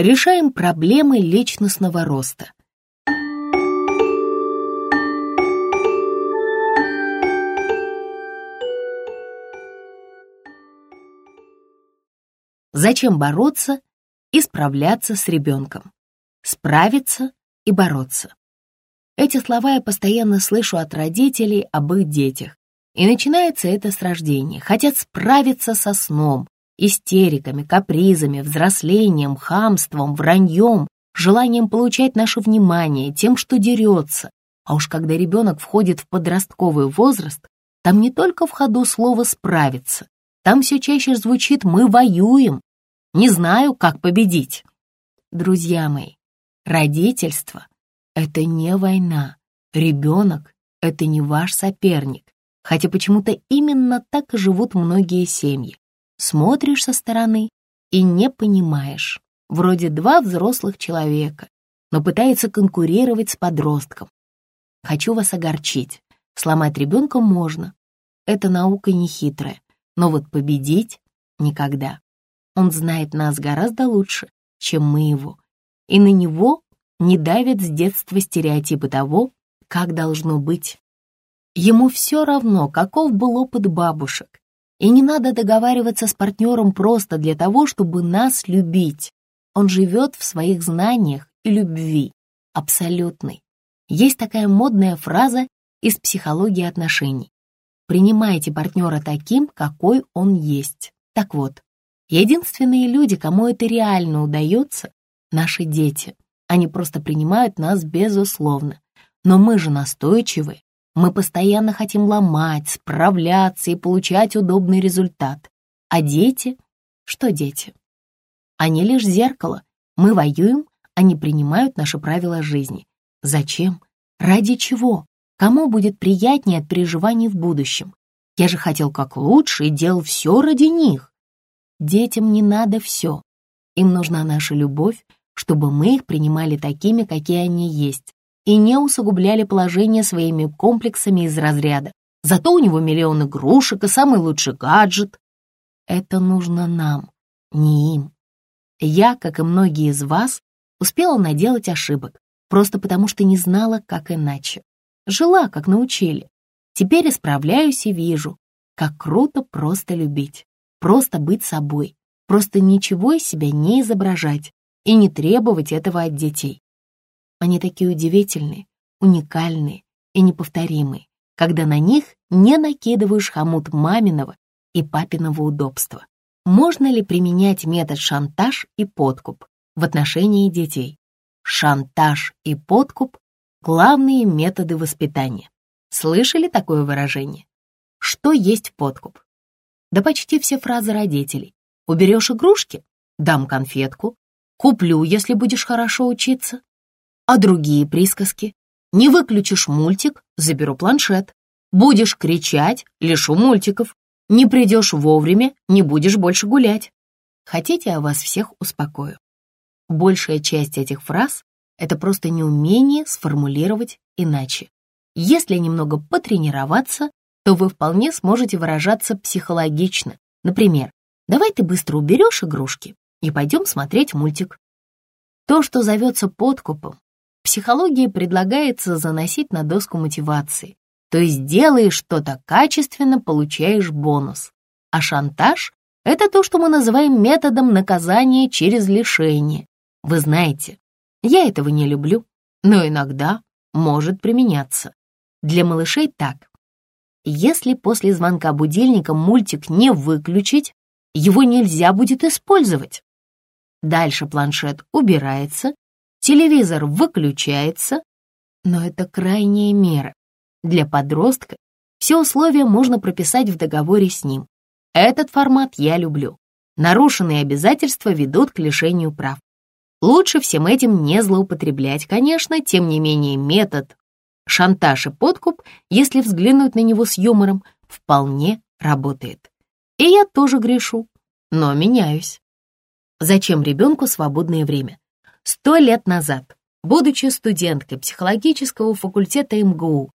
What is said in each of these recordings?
Решаем проблемы личностного роста. Зачем бороться и справляться с ребенком? Справиться и бороться. Эти слова я постоянно слышу от родителей об их детях. И начинается это с рождения. Хотят справиться со сном, истериками, капризами, взрослением, хамством, враньем, желанием получать наше внимание, тем, что дерется. А уж когда ребенок входит в подростковый возраст, там не только в ходу слово «справиться», там все чаще звучит «мы воюем», «не знаю, как победить». Друзья мои, родительство — это не война, ребенок — это не ваш соперник, хотя почему-то именно так и живут многие семьи смотришь со стороны и не понимаешь. Вроде два взрослых человека, но пытается конкурировать с подростком. Хочу вас огорчить. Сломать ребенка можно. Это наука не хитрая. Но вот победить — никогда. Он знает нас гораздо лучше, чем мы его. И на него не давят с детства стереотипы того, как должно быть. Ему все равно, каков был опыт бабушек, и не надо договариваться с партнером просто для того, чтобы нас любить. Он живет в своих знаниях и любви. Абсолютный. Есть такая модная фраза из психологии отношений. Принимайте партнера таким, какой он есть. Так вот, единственные люди, кому это реально удается, наши дети. Они просто принимают нас безусловно. Но мы же настойчивые, мы постоянно хотим ломать, справляться и получать удобный результат. А дети? Что дети? Они лишь зеркало. Мы воюем, они принимают наши правила жизни. Зачем? Ради чего? Кому будет приятнее от переживаний в будущем? Я же хотел как лучше и делал все ради них. Детям не надо все. Им нужна наша любовь, чтобы мы их принимали такими, какие они есть, и не усугубляли положение своими комплексами из разряда. Зато у него миллион игрушек и самый лучший гаджет. Это нужно нам, не им. Я, как и многие из вас, успела наделать ошибок, просто потому что не знала, как иначе. Жила, как научили. Теперь исправляюсь и вижу, как круто просто любить, просто быть собой, просто ничего из себя не изображать и не требовать этого от детей. Они такие удивительные, уникальные и неповторимые, когда на них не накидываешь хомут маминого и папиного удобства. Можно ли применять метод шантаж и подкуп в отношении детей? Шантаж и подкуп — главные методы воспитания. Слышали такое выражение? Что есть подкуп? Да почти все фразы родителей. Уберешь игрушки? Дам конфетку. Куплю, если будешь хорошо учиться. А другие присказки? Не выключишь мультик, заберу планшет. Будешь кричать, лишу мультиков. Не придешь вовремя, не будешь больше гулять. Хотите, я вас всех успокою? Большая часть этих фраз — это просто неумение сформулировать иначе. Если немного потренироваться, то вы вполне сможете выражаться психологично. Например, давай ты быстро уберешь игрушки и пойдем смотреть мультик. То, что зовется подкупом, психологии предлагается заносить на доску мотивации. То есть делаешь что-то качественно, получаешь бонус. А шантаж — это то, что мы называем методом наказания через лишение. Вы знаете, я этого не люблю, но иногда может применяться. Для малышей так. Если после звонка будильника мультик не выключить, его нельзя будет использовать. Дальше планшет убирается, телевизор выключается, но это крайняя мера. Для подростка все условия можно прописать в договоре с ним. Этот формат я люблю. Нарушенные обязательства ведут к лишению прав. Лучше всем этим не злоупотреблять, конечно, тем не менее метод шантаж и подкуп, если взглянуть на него с юмором, вполне работает. И я тоже грешу, но меняюсь. Зачем ребенку свободное время? Сто лет назад, будучи студенткой психологического факультета МГУ,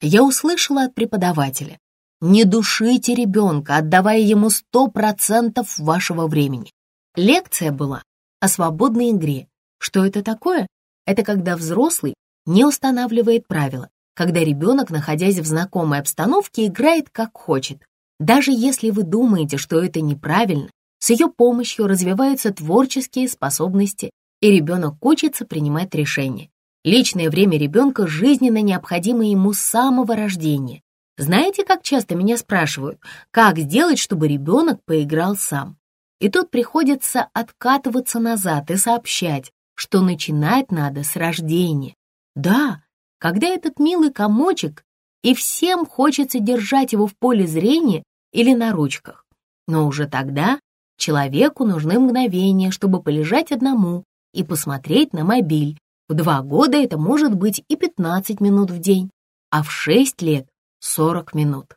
я услышала от преподавателя, не душите ребенка, отдавая ему сто процентов вашего времени. Лекция была о свободной игре. Что это такое? Это когда взрослый не устанавливает правила, когда ребенок, находясь в знакомой обстановке, играет как хочет. Даже если вы думаете, что это неправильно, с ее помощью развиваются творческие способности, и ребенок учится принимать решения. Личное время ребенка жизненно необходимо ему с самого рождения. Знаете, как часто меня спрашивают, как сделать, чтобы ребенок поиграл сам? И тут приходится откатываться назад и сообщать, что начинать надо с рождения. Да, когда этот милый комочек, и всем хочется держать его в поле зрения или на ручках. Но уже тогда человеку нужны мгновения, чтобы полежать одному и посмотреть на мобиль. В два года это может быть и 15 минут в день, а в 6 лет 40 минут.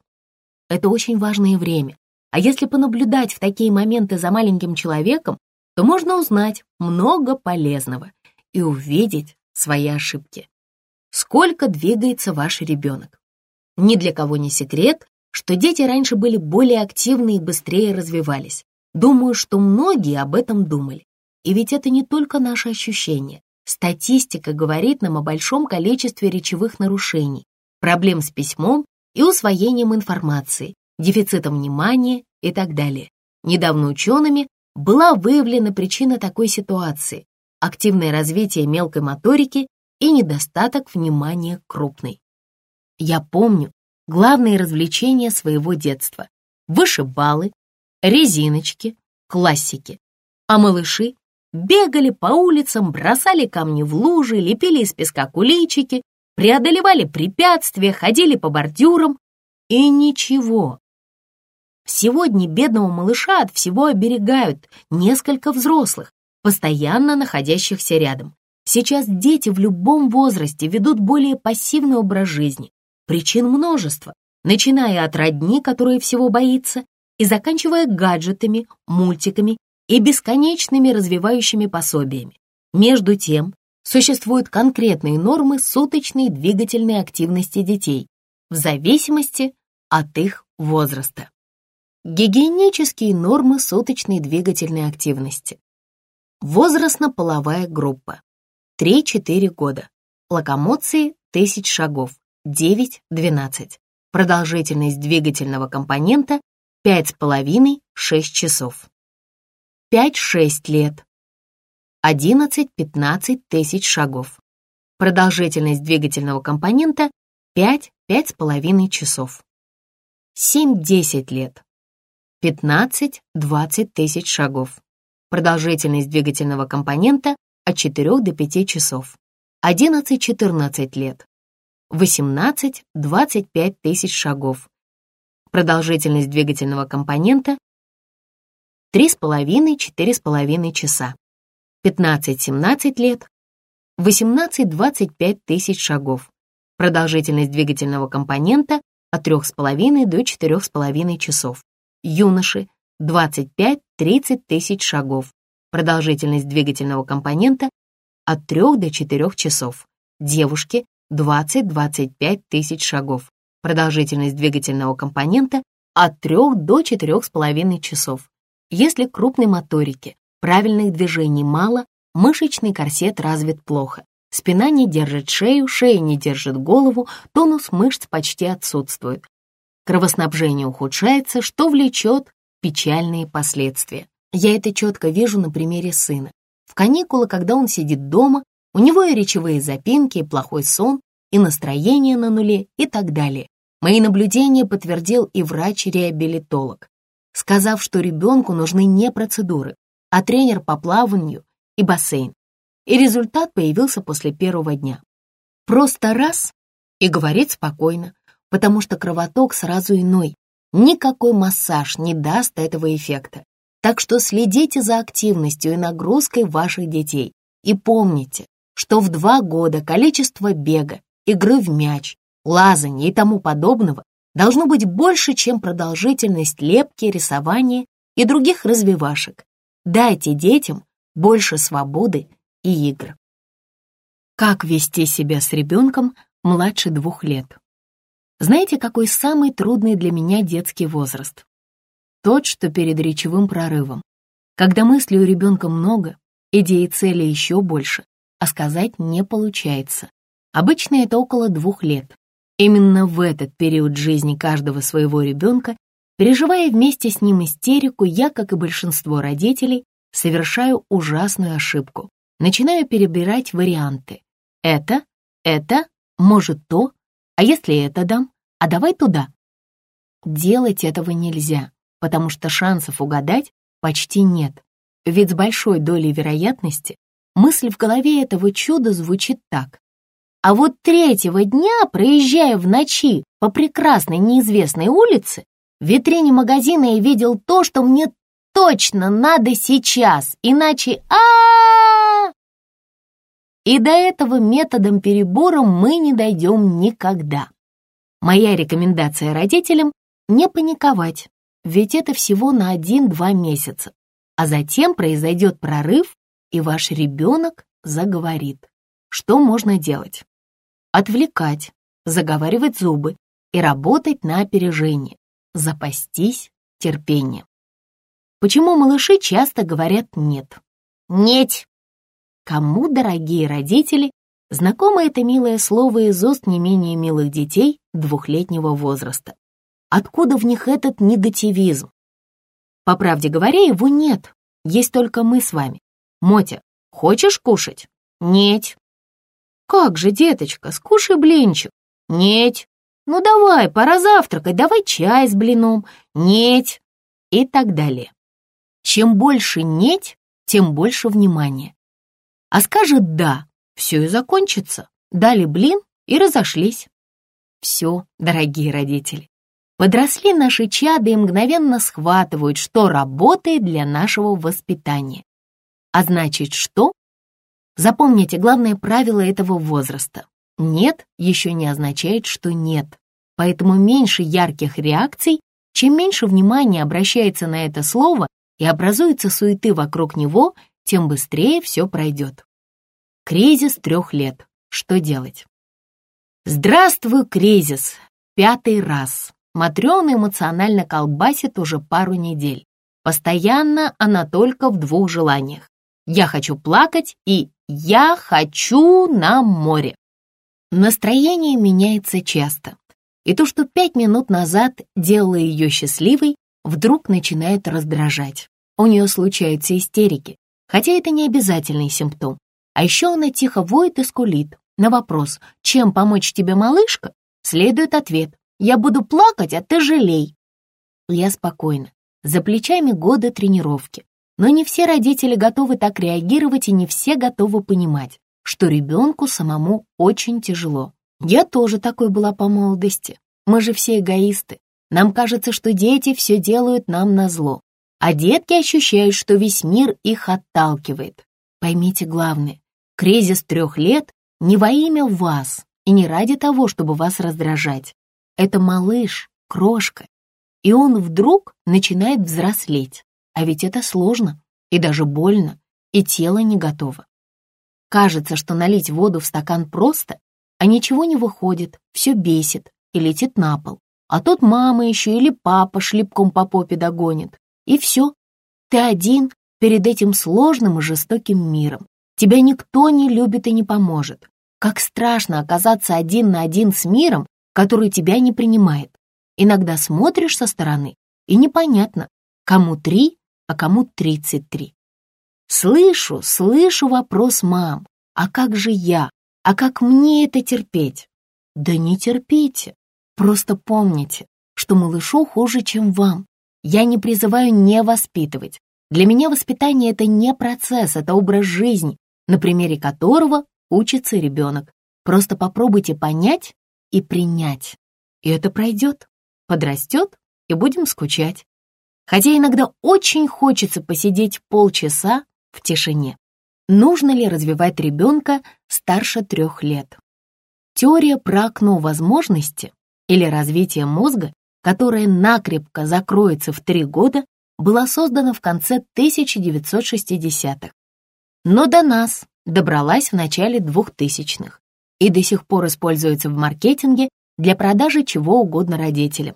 Это очень важное время, а если понаблюдать в такие моменты за маленьким человеком, то можно узнать много полезного и увидеть свои ошибки. Сколько двигается ваш ребенок? Ни для кого не секрет, что дети раньше были более активны и быстрее развивались. Думаю, что многие об этом думали. И ведь это не только наши ощущения. Статистика говорит нам о большом количестве речевых нарушений, проблем с письмом и усвоением информации, дефицитом внимания и так далее. Недавно учеными была выявлена причина такой ситуации – активное развитие мелкой моторики и недостаток внимания крупной. Я помню главные развлечения своего детства – вышибалы, резиночки, классики. А малыши бегали по улицам, бросали камни в лужи, лепили из песка куличики, преодолевали препятствия, ходили по бордюрам. И ничего. Сегодня бедного малыша от всего оберегают несколько взрослых, постоянно находящихся рядом. Сейчас дети в любом возрасте ведут более пассивный образ жизни. Причин множество, начиная от родни, которая всего боится, и заканчивая гаджетами, мультиками и бесконечными развивающими пособиями. Между тем, существуют конкретные нормы суточной двигательной активности детей в зависимости от их возраста. Гигиенические нормы суточной двигательной активности. Возрастно-половая группа. 3-4 года. Локомоции 1000 шагов. 9-12. Продолжительность двигательного компонента 5,5-6 часов. 5-6 лет. 11-15 тысяч шагов. Продолжительность двигательного компонента 5-5,5 часов. 7-10 лет. 15-20 тысяч шагов. Продолжительность двигательного компонента от 4 до 5 часов. 11-14 лет. 18-25 тысяч шагов. Продолжительность двигательного компонента 3,5-4,5 часа. 15-17 лет, 18-25 тысяч шагов. Продолжительность двигательного компонента от 3,5 до 4,5 часов. Юноши 25-30 тысяч шагов. Продолжительность двигательного компонента от 3 до 4 часов. Девушки 20-25 тысяч шагов. Продолжительность двигательного компонента от 3 до 4,5 часов. Если крупной моторики, правильных движений мало, мышечный корсет развит плохо. Спина не держит шею, шея не держит голову, тонус мышц почти отсутствует. Кровоснабжение ухудшается, что влечет печальные последствия. Я это четко вижу на примере сына. В каникулы, когда он сидит дома, у него и речевые запинки, и плохой сон, и настроение на нуле, и так далее. Мои наблюдения подтвердил и врач-реабилитолог сказав, что ребенку нужны не процедуры, а тренер по плаванию и бассейн. И результат появился после первого дня. Просто раз и говорит спокойно, потому что кровоток сразу иной. Никакой массаж не даст этого эффекта. Так что следите за активностью и нагрузкой ваших детей. И помните, что в два года количество бега, игры в мяч, лазания и тому подобного должно быть больше, чем продолжительность лепки, рисования и других развивашек. Дайте детям больше свободы и игр. Как вести себя с ребенком младше двух лет? Знаете, какой самый трудный для меня детский возраст? Тот, что перед речевым прорывом. Когда мыслей у ребенка много, идеи цели еще больше, а сказать не получается. Обычно это около двух лет. Именно в этот период жизни каждого своего ребенка, переживая вместе с ним истерику, я, как и большинство родителей, совершаю ужасную ошибку. Начинаю перебирать варианты. Это, это, может то, а если это дам, а давай туда. Делать этого нельзя, потому что шансов угадать почти нет. Ведь с большой долей вероятности мысль в голове этого чуда звучит так. А вот третьего дня, проезжая в ночи по прекрасной неизвестной улице, в витрине магазина я видел то, что мне точно надо сейчас, иначе а, -а, -а, И до этого методом перебора мы не дойдем никогда. Моя рекомендация родителям — не паниковать, ведь это всего на 1-2 месяца, а затем произойдет прорыв, и ваш ребенок заговорит. Что можно делать? Отвлекать, заговаривать зубы и работать на опережение, запастись терпением. Почему малыши часто говорят «нет»? «Нет!» Кому, дорогие родители, знакомо это милое слово из уст не менее милых детей двухлетнего возраста? Откуда в них этот негативизм? По правде говоря, его нет, есть только мы с вами. Мотя, хочешь кушать? Нет. «Как же, деточка, скушай блинчик». «Нет». «Ну давай, пора завтракать, давай чай с блином». «Нет». И так далее. Чем больше «нет», тем больше внимания. А скажет «да», все и закончится. Дали блин и разошлись. Все, дорогие родители. Подросли наши чады и мгновенно схватывают, что работает для нашего воспитания. А значит, что Запомните главное правило этого возраста. «Нет» еще не означает, что нет. Поэтому меньше ярких реакций, чем меньше внимания обращается на это слово и образуется суеты вокруг него, тем быстрее все пройдет. Кризис трех лет. Что делать? Здравствуй, кризис! Пятый раз. Матрёна эмоционально колбасит уже пару недель. Постоянно она только в двух желаниях. Я хочу плакать и «Я хочу на море». Настроение меняется часто. И то, что пять минут назад делало ее счастливой, вдруг начинает раздражать. У нее случаются истерики, хотя это не обязательный симптом. А еще она тихо воет и скулит. На вопрос «Чем помочь тебе, малышка?» следует ответ «Я буду плакать, а ты жалей». Я спокойна. За плечами года тренировки. Но не все родители готовы так реагировать и не все готовы понимать, что ребенку самому очень тяжело. Я тоже такой была по молодости. Мы же все эгоисты. Нам кажется, что дети все делают нам на зло, а детки ощущают, что весь мир их отталкивает. Поймите главное, кризис трех лет не во имя вас и не ради того, чтобы вас раздражать. Это малыш, крошка, и он вдруг начинает взрослеть. А ведь это сложно и даже больно, и тело не готово. Кажется, что налить воду в стакан просто, а ничего не выходит, все бесит и летит на пол. А тут мама еще или папа шлепком по попе догонит. И все. Ты один перед этим сложным и жестоким миром. Тебя никто не любит и не поможет. Как страшно оказаться один на один с миром, который тебя не принимает. Иногда смотришь со стороны, и непонятно, кому три, а кому 33. Слышу, слышу вопрос мам. А как же я? А как мне это терпеть? Да не терпите. Просто помните, что малышу хуже, чем вам. Я не призываю не воспитывать. Для меня воспитание — это не процесс, это образ жизни, на примере которого учится ребенок. Просто попробуйте понять и принять. И это пройдет, подрастет, и будем скучать хотя иногда очень хочется посидеть полчаса в тишине. Нужно ли развивать ребенка старше трех лет? Теория про окно возможности или развитие мозга, которая накрепко закроется в три года, была создана в конце 1960-х. Но до нас добралась в начале 2000-х и до сих пор используется в маркетинге для продажи чего угодно родителям.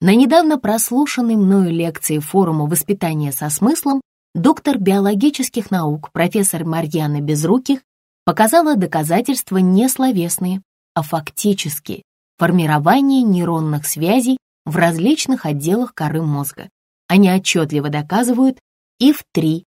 На недавно прослушанной мною лекции форума «Воспитание со смыслом» доктор биологических наук, профессор Марьяна Безруких, показала доказательства не словесные, а фактические формирование нейронных связей в различных отделах коры мозга. Они отчетливо доказывают и в 3,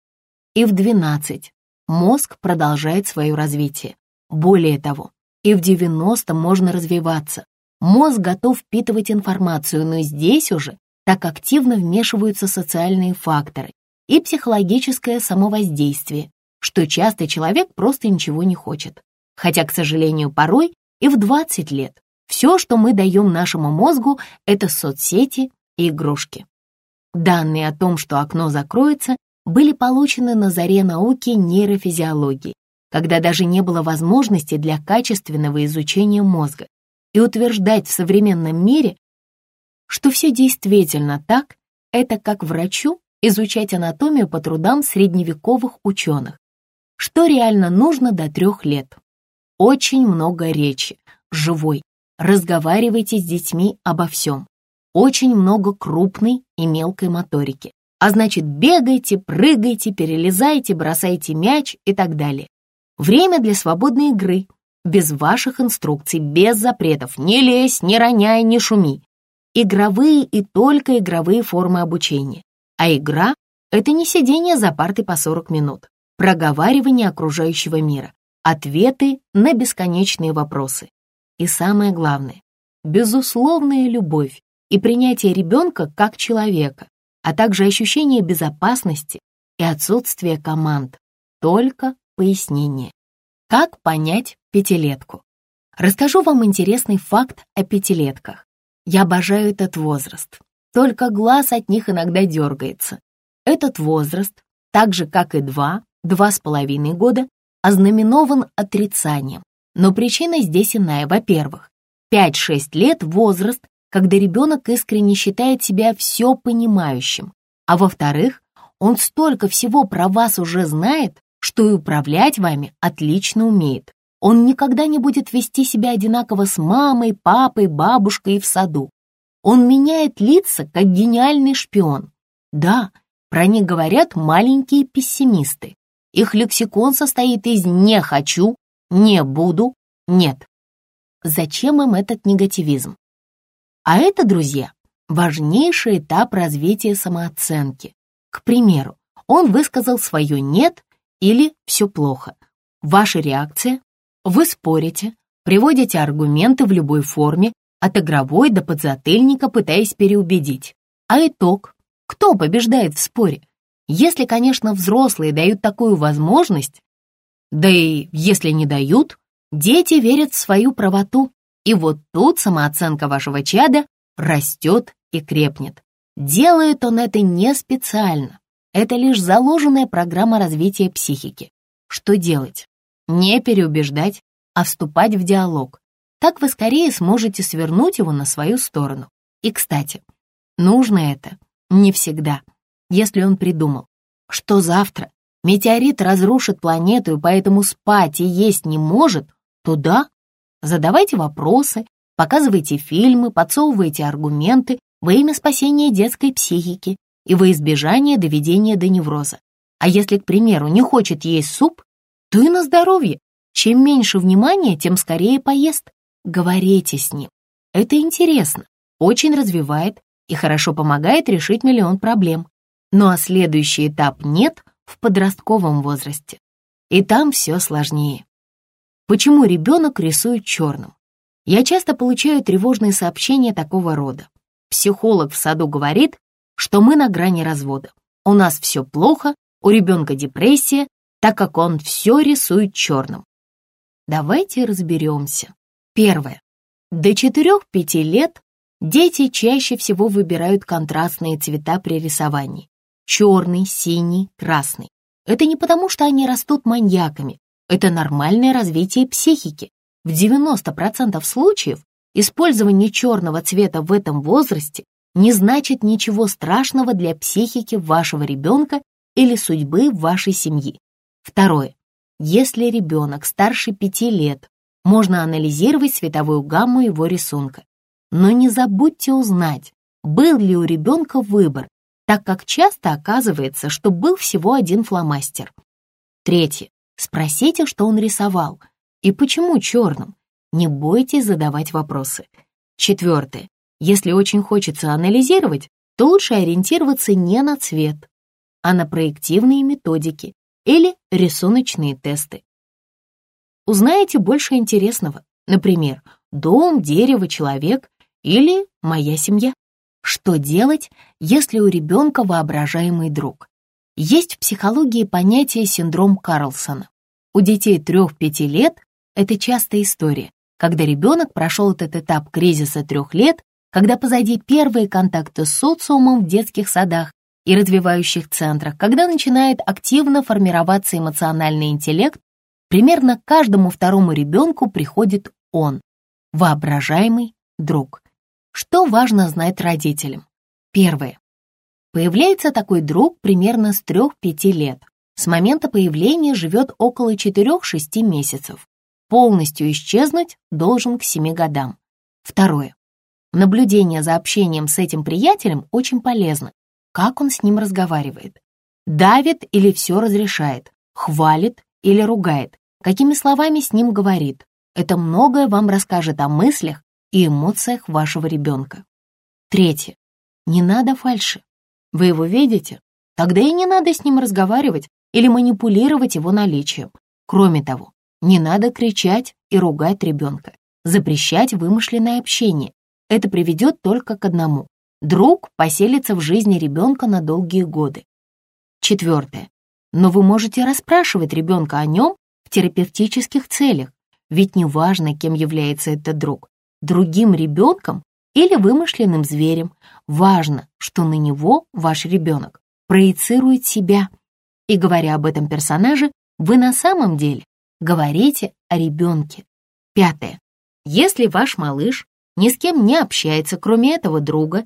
и в 12 мозг продолжает свое развитие. Более того, и в 90 можно развиваться. Мозг готов впитывать информацию, но здесь уже так активно вмешиваются социальные факторы и психологическое самовоздействие, что часто человек просто ничего не хочет. Хотя, к сожалению, порой и в 20 лет все, что мы даем нашему мозгу, это соцсети и игрушки. Данные о том, что окно закроется, были получены на заре науки нейрофизиологии, когда даже не было возможности для качественного изучения мозга. И утверждать в современном мире, что все действительно так, это как врачу изучать анатомию по трудам средневековых ученых. Что реально нужно до трех лет? Очень много речи, живой. Разговаривайте с детьми обо всем. Очень много крупной и мелкой моторики. А значит, бегайте, прыгайте, перелезайте, бросайте мяч и так далее. Время для свободной игры, без ваших инструкций, без запретов. Не лезь, не роняй, не шуми. Игровые и только игровые формы обучения. А игра — это не сидение за партой по 40 минут, проговаривание окружающего мира, ответы на бесконечные вопросы. И самое главное — безусловная любовь и принятие ребенка как человека, а также ощущение безопасности и отсутствие команд. Только пояснение. Как понять пятилетку? Расскажу вам интересный факт о пятилетках. Я обожаю этот возраст только глаз от них иногда дергается. Этот возраст, так же как и два, два с половиной года, ознаменован отрицанием. Но причина здесь иная. Во-первых, 5-6 лет – возраст, когда ребенок искренне считает себя все понимающим. А во-вторых, он столько всего про вас уже знает, что и управлять вами отлично умеет. Он никогда не будет вести себя одинаково с мамой, папой, бабушкой и в саду. Он меняет лица, как гениальный шпион. Да, про них говорят маленькие пессимисты. Их лексикон состоит из «не хочу», «не буду», «нет». Зачем им этот негативизм? А это, друзья, важнейший этап развития самооценки. К примеру, он высказал свое «нет» или «все плохо». Ваша реакция? Вы спорите, приводите аргументы в любой форме, от игровой до подзатыльника, пытаясь переубедить. А итог? Кто побеждает в споре? Если, конечно, взрослые дают такую возможность, да и если не дают, дети верят в свою правоту, и вот тут самооценка вашего чада растет и крепнет. Делает он это не специально. Это лишь заложенная программа развития психики. Что делать? Не переубеждать, а вступать в диалог, так вы скорее сможете свернуть его на свою сторону. И, кстати, нужно это не всегда. Если он придумал, что завтра метеорит разрушит планету и поэтому спать и есть не может, то да, задавайте вопросы, показывайте фильмы, подсовывайте аргументы во имя спасения детской психики и во избежание доведения до невроза. А если, к примеру, не хочет есть суп, то и на здоровье. Чем меньше внимания, тем скорее поест говорите с ним. Это интересно, очень развивает и хорошо помогает решить миллион проблем. Ну а следующий этап нет в подростковом возрасте. И там все сложнее. Почему ребенок рисует черным? Я часто получаю тревожные сообщения такого рода. Психолог в саду говорит, что мы на грани развода. У нас все плохо, у ребенка депрессия, так как он все рисует черным. Давайте разберемся. Первое. До 4-5 лет дети чаще всего выбирают контрастные цвета при рисовании. Черный, синий, красный. Это не потому, что они растут маньяками. Это нормальное развитие психики. В 90% случаев использование черного цвета в этом возрасте не значит ничего страшного для психики вашего ребенка или судьбы вашей семьи. Второе. Если ребенок старше 5 лет можно анализировать цветовую гамму его рисунка. Но не забудьте узнать, был ли у ребенка выбор, так как часто оказывается, что был всего один фломастер. Третье. Спросите, что он рисовал и почему черным. Не бойтесь задавать вопросы. Четвертое. Если очень хочется анализировать, то лучше ориентироваться не на цвет, а на проективные методики или рисуночные тесты. Узнаете больше интересного, например, дом, дерево, человек или моя семья. Что делать, если у ребенка воображаемый друг? Есть в психологии понятие синдром Карлсона. У детей 3-5 лет это частая история, когда ребенок прошел этот этап кризиса трех лет, когда позади первые контакты с социумом в детских садах и развивающих центрах, когда начинает активно формироваться эмоциональный интеллект, примерно каждому второму ребенку приходит он, воображаемый друг. Что важно знать родителям? Первое. Появляется такой друг примерно с 3-5 лет. С момента появления живет около 4-6 месяцев. Полностью исчезнуть должен к 7 годам. Второе. Наблюдение за общением с этим приятелем очень полезно. Как он с ним разговаривает? Давит или все разрешает? Хвалит или ругает? Какими словами с ним говорит? Это многое вам расскажет о мыслях и эмоциях вашего ребенка. Третье. Не надо фальши. Вы его видите? Тогда и не надо с ним разговаривать или манипулировать его наличием. Кроме того, не надо кричать и ругать ребенка, запрещать вымышленное общение. Это приведет только к одному. Друг поселится в жизни ребенка на долгие годы. Четвертое. Но вы можете расспрашивать ребенка о нем в терапевтических целях, ведь не важно, кем является этот друг, другим ребенком или вымышленным зверем. Важно, что на него ваш ребенок проецирует себя. И говоря об этом персонаже, вы на самом деле говорите о ребенке. Пятое. Если ваш малыш ни с кем не общается, кроме этого друга,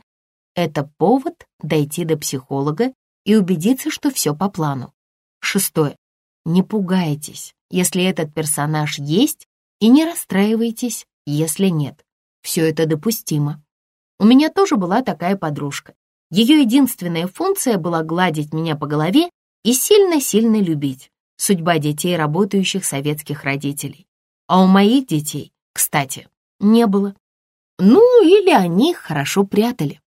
это повод дойти до психолога и убедиться, что все по плану. Шестое. Не пугайтесь, если этот персонаж есть, и не расстраивайтесь, если нет. Все это допустимо. У меня тоже была такая подружка. Ее единственная функция была гладить меня по голове и сильно-сильно любить. Судьба детей работающих советских родителей. А у моих детей, кстати, не было. Ну, или они хорошо прятали.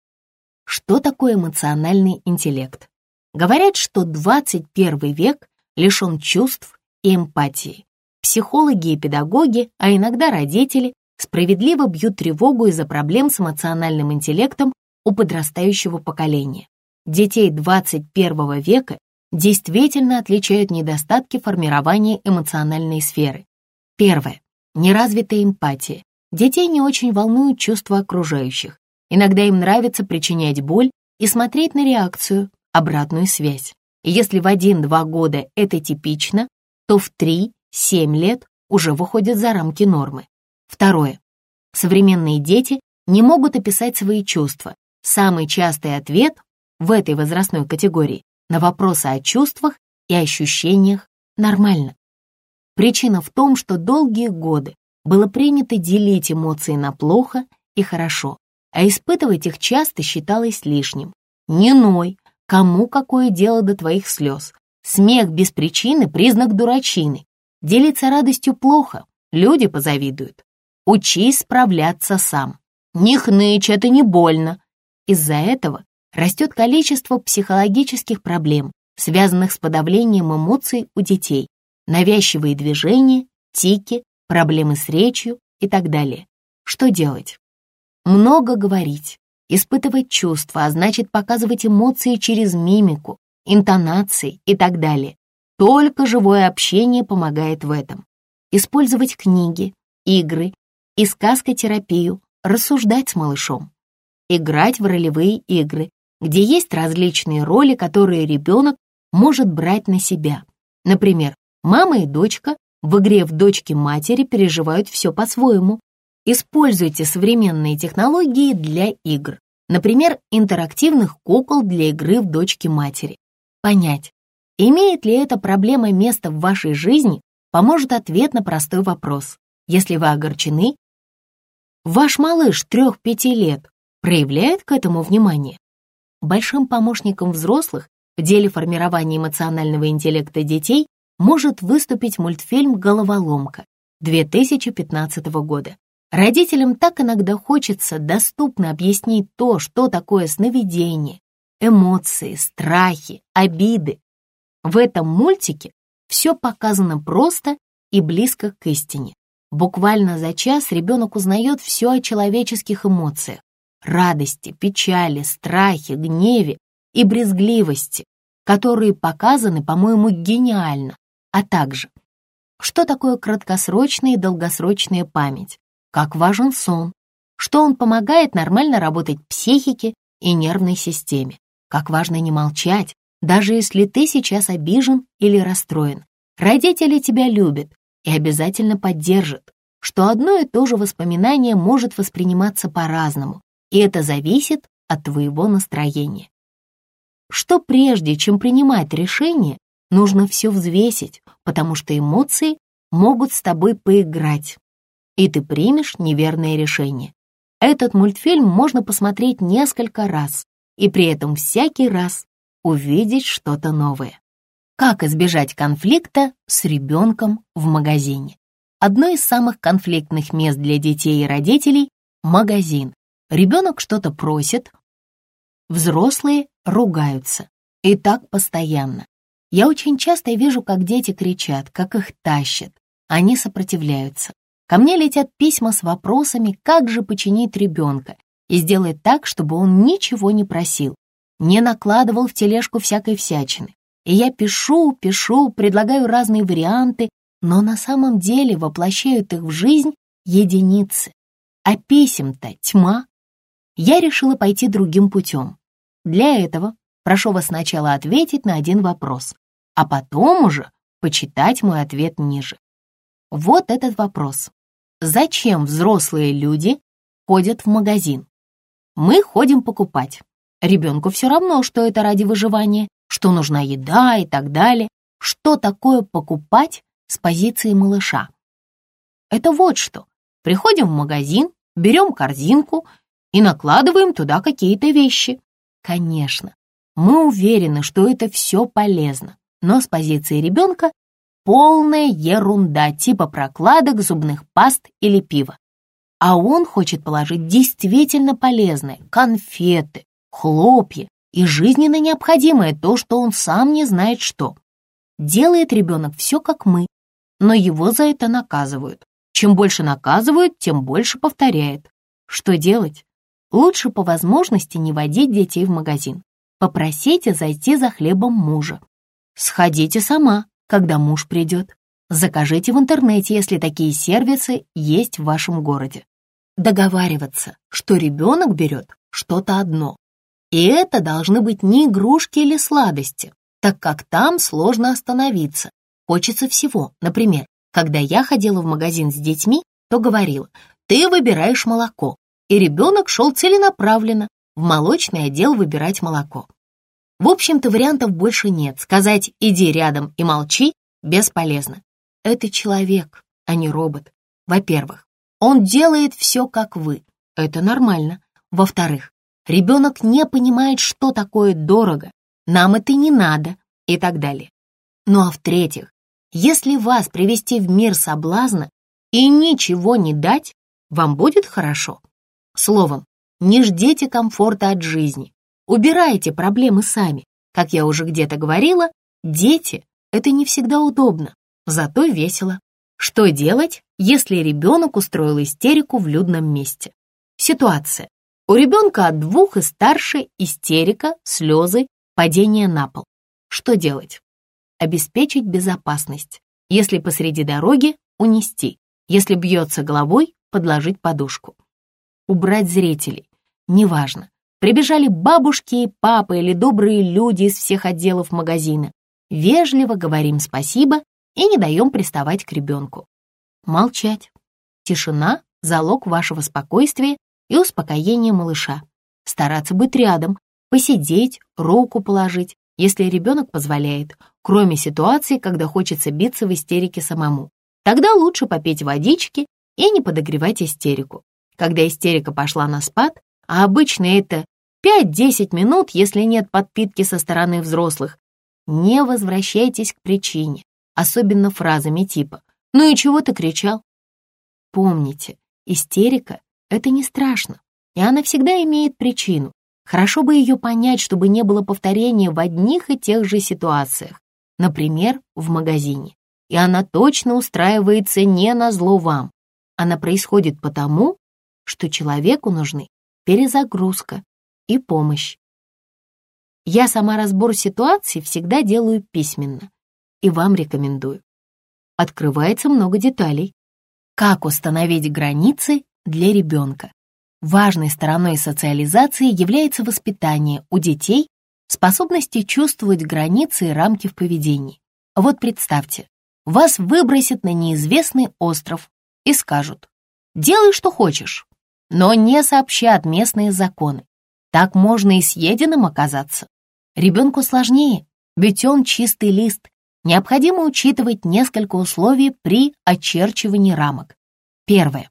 Что такое эмоциональный интеллект? Говорят, что 21 век лишен чувств и эмпатии. Психологи и педагоги, а иногда родители, справедливо бьют тревогу из-за проблем с эмоциональным интеллектом у подрастающего поколения. Детей 21 века действительно отличают недостатки формирования эмоциональной сферы. Первое. Неразвитая эмпатия. Детей не очень волнуют чувства окружающих. Иногда им нравится причинять боль и смотреть на реакцию, обратную связь. И если в 1-2 года это типично, то в 3-7 лет уже выходят за рамки нормы. Второе. Современные дети не могут описать свои чувства. Самый частый ответ в этой возрастной категории на вопросы о чувствах и ощущениях нормально. Причина в том, что долгие годы было принято делить эмоции на плохо и хорошо, а испытывать их часто считалось лишним. Не ной, кому какое дело до твоих слез. Смех без причины — признак дурачины. Делиться радостью плохо, люди позавидуют. Учись справляться сам. Не хнычь, это не больно. Из-за этого растет количество психологических проблем, связанных с подавлением эмоций у детей, навязчивые движения, тики, проблемы с речью и так далее. Что делать? Много говорить, испытывать чувства, а значит показывать эмоции через мимику, интонации и так далее. Только живое общение помогает в этом. Использовать книги, игры, и сказкотерапию, рассуждать с малышом, играть в ролевые игры, где есть различные роли, которые ребенок может брать на себя. Например, мама и дочка в игре в дочки матери переживают все по-своему. Используйте современные технологии для игр, например, интерактивных кукол для игры в дочки матери. Понять, имеет ли эта проблема место в вашей жизни, поможет ответ на простой вопрос. Если вы огорчены, Ваш малыш трех-пяти лет проявляет к этому внимание? большим помощником взрослых в деле формирования эмоционального интеллекта детей может выступить мультфильм «Головоломка» 2015 года. Родителям так иногда хочется доступно объяснить то, что такое сновидение, эмоции, страхи, обиды. В этом мультике все показано просто и близко к истине. Буквально за час ребенок узнает все о человеческих эмоциях, радости, печали, страхе, гневе и брезгливости, которые показаны, по-моему, гениально, а также что такое краткосрочная и долгосрочная память, как важен сон, что он помогает нормально работать психике и нервной системе, как важно не молчать, даже если ты сейчас обижен или расстроен. Родители тебя любят и обязательно поддержат, что одно и то же воспоминание может восприниматься по-разному, и это зависит от твоего настроения. Что прежде, чем принимать решение, нужно все взвесить, потому что эмоции могут с тобой поиграть, и ты примешь неверное решение. Этот мультфильм можно посмотреть несколько раз, и при этом всякий раз увидеть что-то новое. Как избежать конфликта с ребенком в магазине? Одно из самых конфликтных мест для детей и родителей – магазин. Ребенок что-то просит, взрослые ругаются. И так постоянно. Я очень часто вижу, как дети кричат, как их тащат. Они сопротивляются. Ко мне летят письма с вопросами, как же починить ребенка и сделать так, чтобы он ничего не просил, не накладывал в тележку всякой всячины. И я пишу, пишу, предлагаю разные варианты, но на самом деле воплощают их в жизнь единицы. А писем-то тьма я решила пойти другим путем. Для этого прошу вас сначала ответить на один вопрос, а потом уже почитать мой ответ ниже. Вот этот вопрос. Зачем взрослые люди ходят в магазин? Мы ходим покупать. Ребенку все равно, что это ради выживания, что нужна еда и так далее. Что такое покупать с позиции малыша? Это вот что. Приходим в магазин, берем корзинку и накладываем туда какие-то вещи. Конечно, мы уверены, что это все полезно, но с позиции ребенка полная ерунда типа прокладок, зубных паст или пива. А он хочет положить действительно полезное – конфеты, хлопья и жизненно необходимое то, что он сам не знает что. Делает ребенок все как мы, но его за это наказывают. Чем больше наказывают, тем больше повторяет. Что делать? Лучше по возможности не водить детей в магазин. Попросите зайти за хлебом мужа. Сходите сама, когда муж придет. Закажите в интернете, если такие сервисы есть в вашем городе. Договариваться, что ребенок берет что-то одно. И это должны быть не игрушки или сладости, так как там сложно остановиться. Хочется всего. Например, когда я ходила в магазин с детьми, то говорила, ты выбираешь молоко, и ребенок шел целенаправленно в молочный отдел выбирать молоко. В общем-то, вариантов больше нет. Сказать «иди рядом и молчи» бесполезно. Это человек, а не робот. Во-первых, он делает все, как вы. Это нормально. Во-вторых, ребенок не понимает, что такое дорого, нам это не надо и так далее. Ну а в-третьих, если вас привести в мир соблазна и ничего не дать, вам будет хорошо. Словом, не ждите комфорта от жизни, Убирайте проблемы сами. Как я уже где-то говорила, дети — это не всегда удобно, зато весело. Что делать, если ребенок устроил истерику в людном месте? Ситуация. У ребенка от двух и старше истерика, слезы, падение на пол. Что делать? Обеспечить безопасность. Если посреди дороги, унести. Если бьется головой, подложить подушку. Убрать зрителей. Неважно, Прибежали бабушки и папы или добрые люди из всех отделов магазина. Вежливо говорим спасибо и не даем приставать к ребенку. Молчать. Тишина — залог вашего спокойствия и успокоения малыша. Стараться быть рядом, посидеть, руку положить, если ребенок позволяет, кроме ситуации, когда хочется биться в истерике самому. Тогда лучше попить водички и не подогревать истерику. Когда истерика пошла на спад, а обычно это 5-10 минут, если нет подпитки со стороны взрослых. Не возвращайтесь к причине, особенно фразами типа «Ну и чего ты кричал?» Помните, истерика — это не страшно, и она всегда имеет причину. Хорошо бы ее понять, чтобы не было повторения в одних и тех же ситуациях, например, в магазине. И она точно устраивается не на зло вам. Она происходит потому, что человеку нужны перезагрузка и помощь. Я сама разбор ситуации всегда делаю письменно и вам рекомендую. Открывается много деталей. Как установить границы для ребенка? Важной стороной социализации является воспитание у детей способности чувствовать границы и рамки в поведении. Вот представьте, вас выбросят на неизвестный остров и скажут «делай, что хочешь», но не сообщат местные законы. Так можно и съеденным оказаться. Ребенку сложнее, ведь он чистый лист. Необходимо учитывать несколько условий при очерчивании рамок. Первое.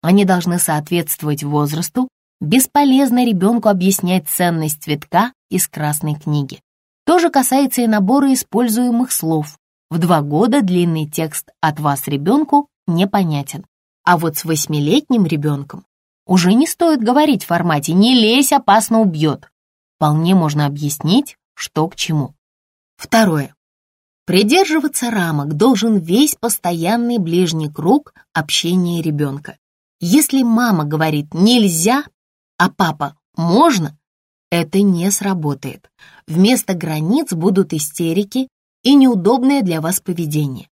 Они должны соответствовать возрасту. Бесполезно ребенку объяснять ценность цветка из красной книги. То же касается и набора используемых слов. В два года длинный текст от вас ребенку непонятен. А вот с восьмилетним ребенком уже не стоит говорить в формате «не лезь, опасно убьет». Вполне можно объяснить, что к чему. Второе. Придерживаться рамок должен весь постоянный ближний круг общения ребенка. Если мама говорит «нельзя», а папа «можно», это не сработает. Вместо границ будут истерики и неудобное для вас поведение.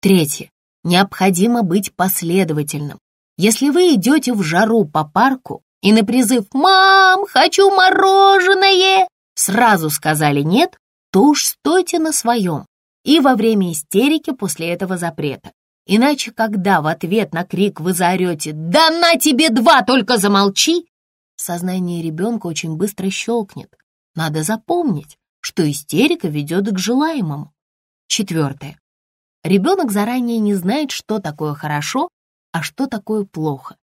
Третье. Необходимо быть последовательным. Если вы идете в жару по парку и на призыв «Мам, хочу мороженое!» сразу сказали «нет», то уж стойте на своем и во время истерики после этого запрета. Иначе, когда в ответ на крик вы заорете «Да на тебе два, только замолчи!» сознание ребенка очень быстро щелкнет. Надо запомнить, что истерика ведет к желаемому. Четвертое. Ребенок заранее не знает, что такое хорошо а что такое плохо.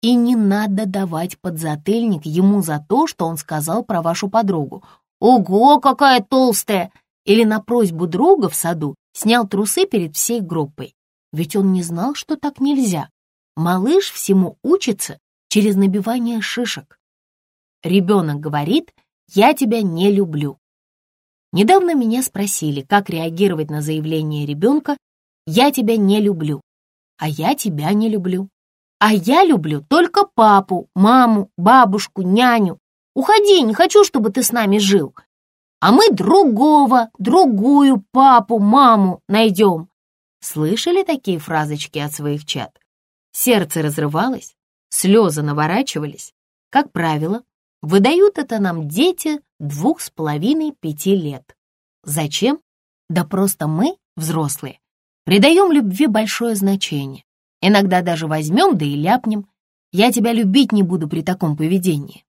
И не надо давать подзатыльник ему за то, что он сказал про вашу подругу. «Ого, какая толстая!» Или на просьбу друга в саду снял трусы перед всей группой. Ведь он не знал, что так нельзя. Малыш всему учится через набивание шишек. Ребенок говорит «я тебя не люблю». Недавно меня спросили, как реагировать на заявление ребенка «я тебя не люблю» а я тебя не люблю. А я люблю только папу, маму, бабушку, няню. Уходи, не хочу, чтобы ты с нами жил. А мы другого, другую папу, маму найдем. Слышали такие фразочки от своих чад? Сердце разрывалось, слезы наворачивались. Как правило, выдают это нам дети двух с половиной-пяти лет. Зачем? Да просто мы, взрослые, Придаем любви большое значение. Иногда даже возьмем, да и ляпнем. Я тебя любить не буду при таком поведении.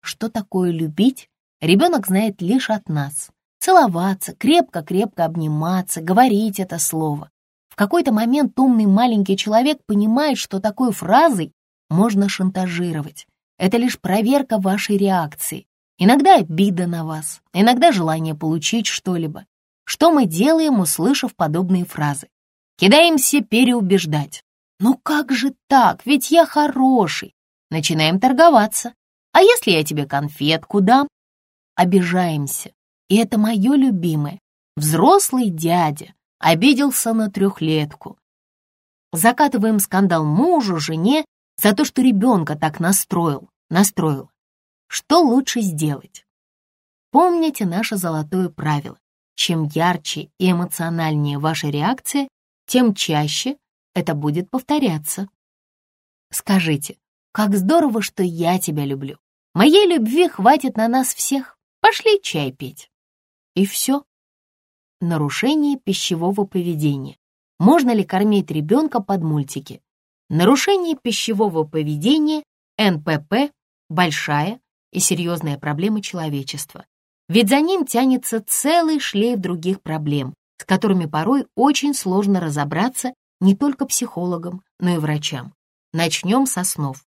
Что такое любить, ребенок знает лишь от нас. Целоваться, крепко-крепко обниматься, говорить это слово. В какой-то момент умный маленький человек понимает, что такой фразой можно шантажировать. Это лишь проверка вашей реакции. Иногда обида на вас, иногда желание получить что-либо. Что мы делаем, услышав подобные фразы? Кидаемся переубеждать. Ну как же так? Ведь я хороший. Начинаем торговаться. А если я тебе конфетку дам? Обижаемся. И это мое любимое. Взрослый дядя обиделся на трехлетку. Закатываем скандал мужу, жене за то, что ребенка так настроил, настроил. Что лучше сделать? Помните наше золотое правило. Чем ярче и эмоциональнее ваша реакция, тем чаще это будет повторяться. Скажите, как здорово, что я тебя люблю. Моей любви хватит на нас всех. Пошли чай пить. И все. Нарушение пищевого поведения. Можно ли кормить ребенка под мультики? Нарушение пищевого поведения, НПП, большая и серьезная проблема человечества. Ведь за ним тянется целый шлейф других проблем, с которыми порой очень сложно разобраться не только психологам, но и врачам. Начнем со снов.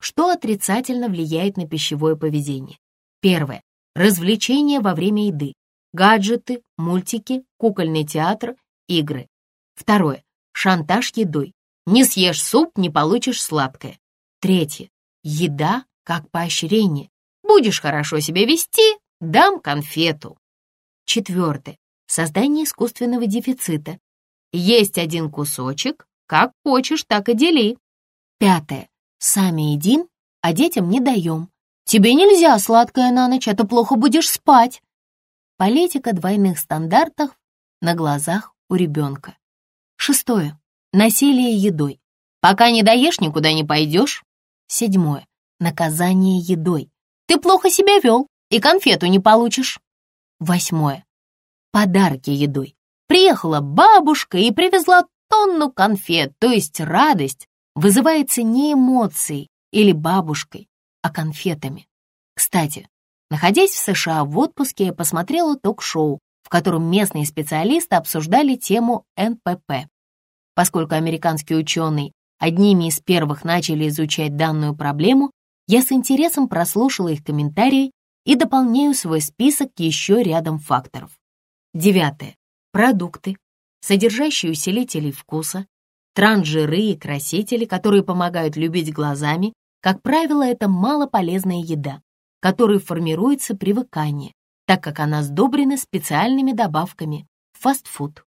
Что отрицательно влияет на пищевое поведение? Первое. Развлечения во время еды. Гаджеты, мультики, кукольный театр, игры. Второе. Шантаж едой. Не съешь суп, не получишь сладкое. Третье. Еда как поощрение. Будешь хорошо себя вести, дам конфету. Четвертое. Создание искусственного дефицита. Есть один кусочек, как хочешь, так и дели. Пятое. Сами едим, а детям не даем. Тебе нельзя сладкое на ночь, а то плохо будешь спать. Политика двойных стандартов на глазах у ребенка. Шестое. Насилие едой. Пока не доешь, никуда не пойдешь. Седьмое. Наказание едой. Ты плохо себя вел и конфету не получишь. Восьмое. Подарки едой. Приехала бабушка и привезла тонну конфет, то есть радость вызывается не эмоцией или бабушкой, а конфетами. Кстати, находясь в США в отпуске, я посмотрела ток-шоу, в котором местные специалисты обсуждали тему НПП. Поскольку американские ученые одними из первых начали изучать данную проблему, я с интересом прослушала их комментарии и дополняю свой список еще рядом факторов. Девятое. Продукты, содержащие усилители вкуса, трансжиры и красители, которые помогают любить глазами. Как правило, это малополезная еда, которой формируется привыкание, так как она сдобрена специальными добавками. Фастфуд.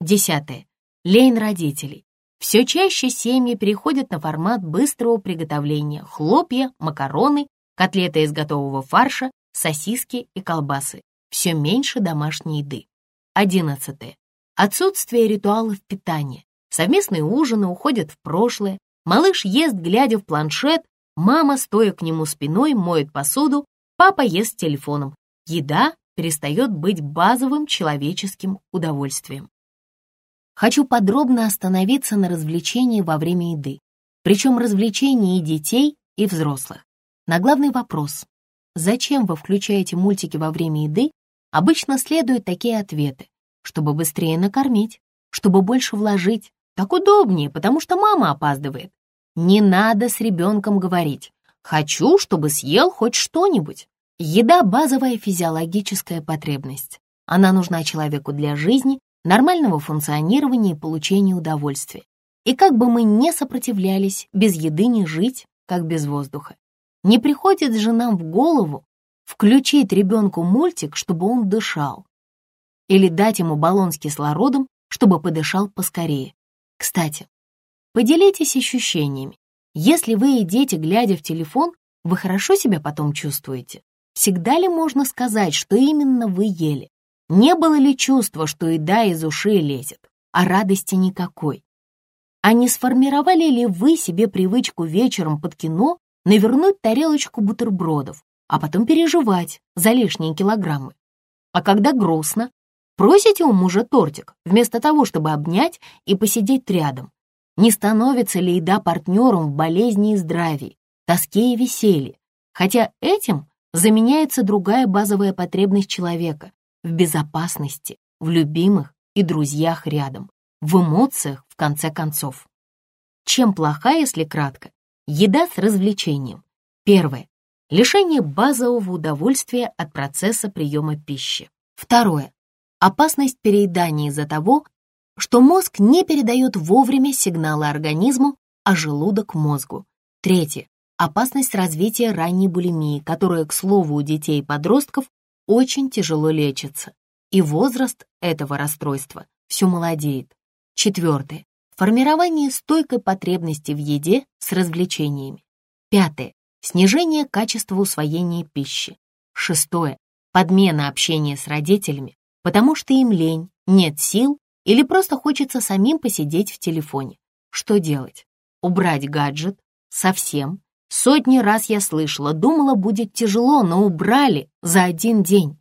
Десятое. Лень родителей. Все чаще семьи переходят на формат быстрого приготовления – хлопья, макароны, котлеты из готового фарша, сосиски и колбасы. Все меньше домашней еды. Одиннадцатое. Отсутствие ритуалов питания. Совместные ужины уходят в прошлое. Малыш ест, глядя в планшет. Мама, стоя к нему спиной, моет посуду. Папа ест телефоном. Еда перестает быть базовым человеческим удовольствием. Хочу подробно остановиться на развлечении во время еды, причем развлечении и детей, и взрослых. На главный вопрос «Зачем вы включаете мультики во время еды?» Обычно следуют такие ответы, чтобы быстрее накормить, чтобы больше вложить. Так удобнее, потому что мама опаздывает. Не надо с ребенком говорить «хочу, чтобы съел хоть что-нибудь». Еда — базовая физиологическая потребность. Она нужна человеку для жизни нормального функционирования и получения удовольствия. И как бы мы не сопротивлялись, без еды не жить, как без воздуха. Не приходит же нам в голову включить ребенку мультик, чтобы он дышал, или дать ему баллон с кислородом, чтобы подышал поскорее. Кстати, поделитесь ощущениями. Если вы едите, глядя в телефон, вы хорошо себя потом чувствуете? Всегда ли можно сказать, что именно вы ели? Не было ли чувства, что еда из ушей лезет, а радости никакой? А не сформировали ли вы себе привычку вечером под кино навернуть тарелочку бутербродов, а потом переживать за лишние килограммы? А когда грустно, просите у мужа тортик, вместо того, чтобы обнять и посидеть рядом? Не становится ли еда партнером в болезни и здравии, тоске и веселье? Хотя этим заменяется другая базовая потребность человека в безопасности, в любимых и друзьях рядом, в эмоциях, в конце концов. Чем плоха, если кратко? Еда с развлечением. Первое. Лишение базового удовольствия от процесса приема пищи. Второе. Опасность переедания из-за того, что мозг не передает вовремя сигналы организму, а желудок мозгу. Третье. Опасность развития ранней булимии, которая, к слову, у детей и подростков очень тяжело лечится, и возраст этого расстройства все молодеет. Четвертое. Формирование стойкой потребности в еде с развлечениями. Пятое. Снижение качества усвоения пищи. Шестое. Подмена общения с родителями, потому что им лень, нет сил или просто хочется самим посидеть в телефоне. Что делать? Убрать гаджет? Совсем? Сотни раз я слышала, думала, будет тяжело, но убрали за один день.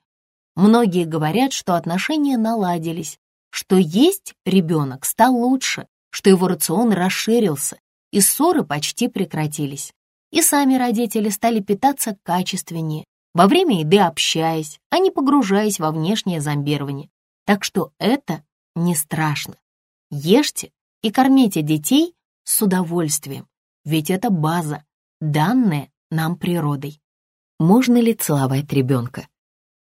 Многие говорят, что отношения наладились, что есть ребенок стал лучше, что его рацион расширился, и ссоры почти прекратились. И сами родители стали питаться качественнее, во время еды общаясь, а не погружаясь во внешнее зомбирование. Так что это не страшно. Ешьте и кормите детей с удовольствием, ведь это база, данное нам природой. Можно ли целовать ребенка?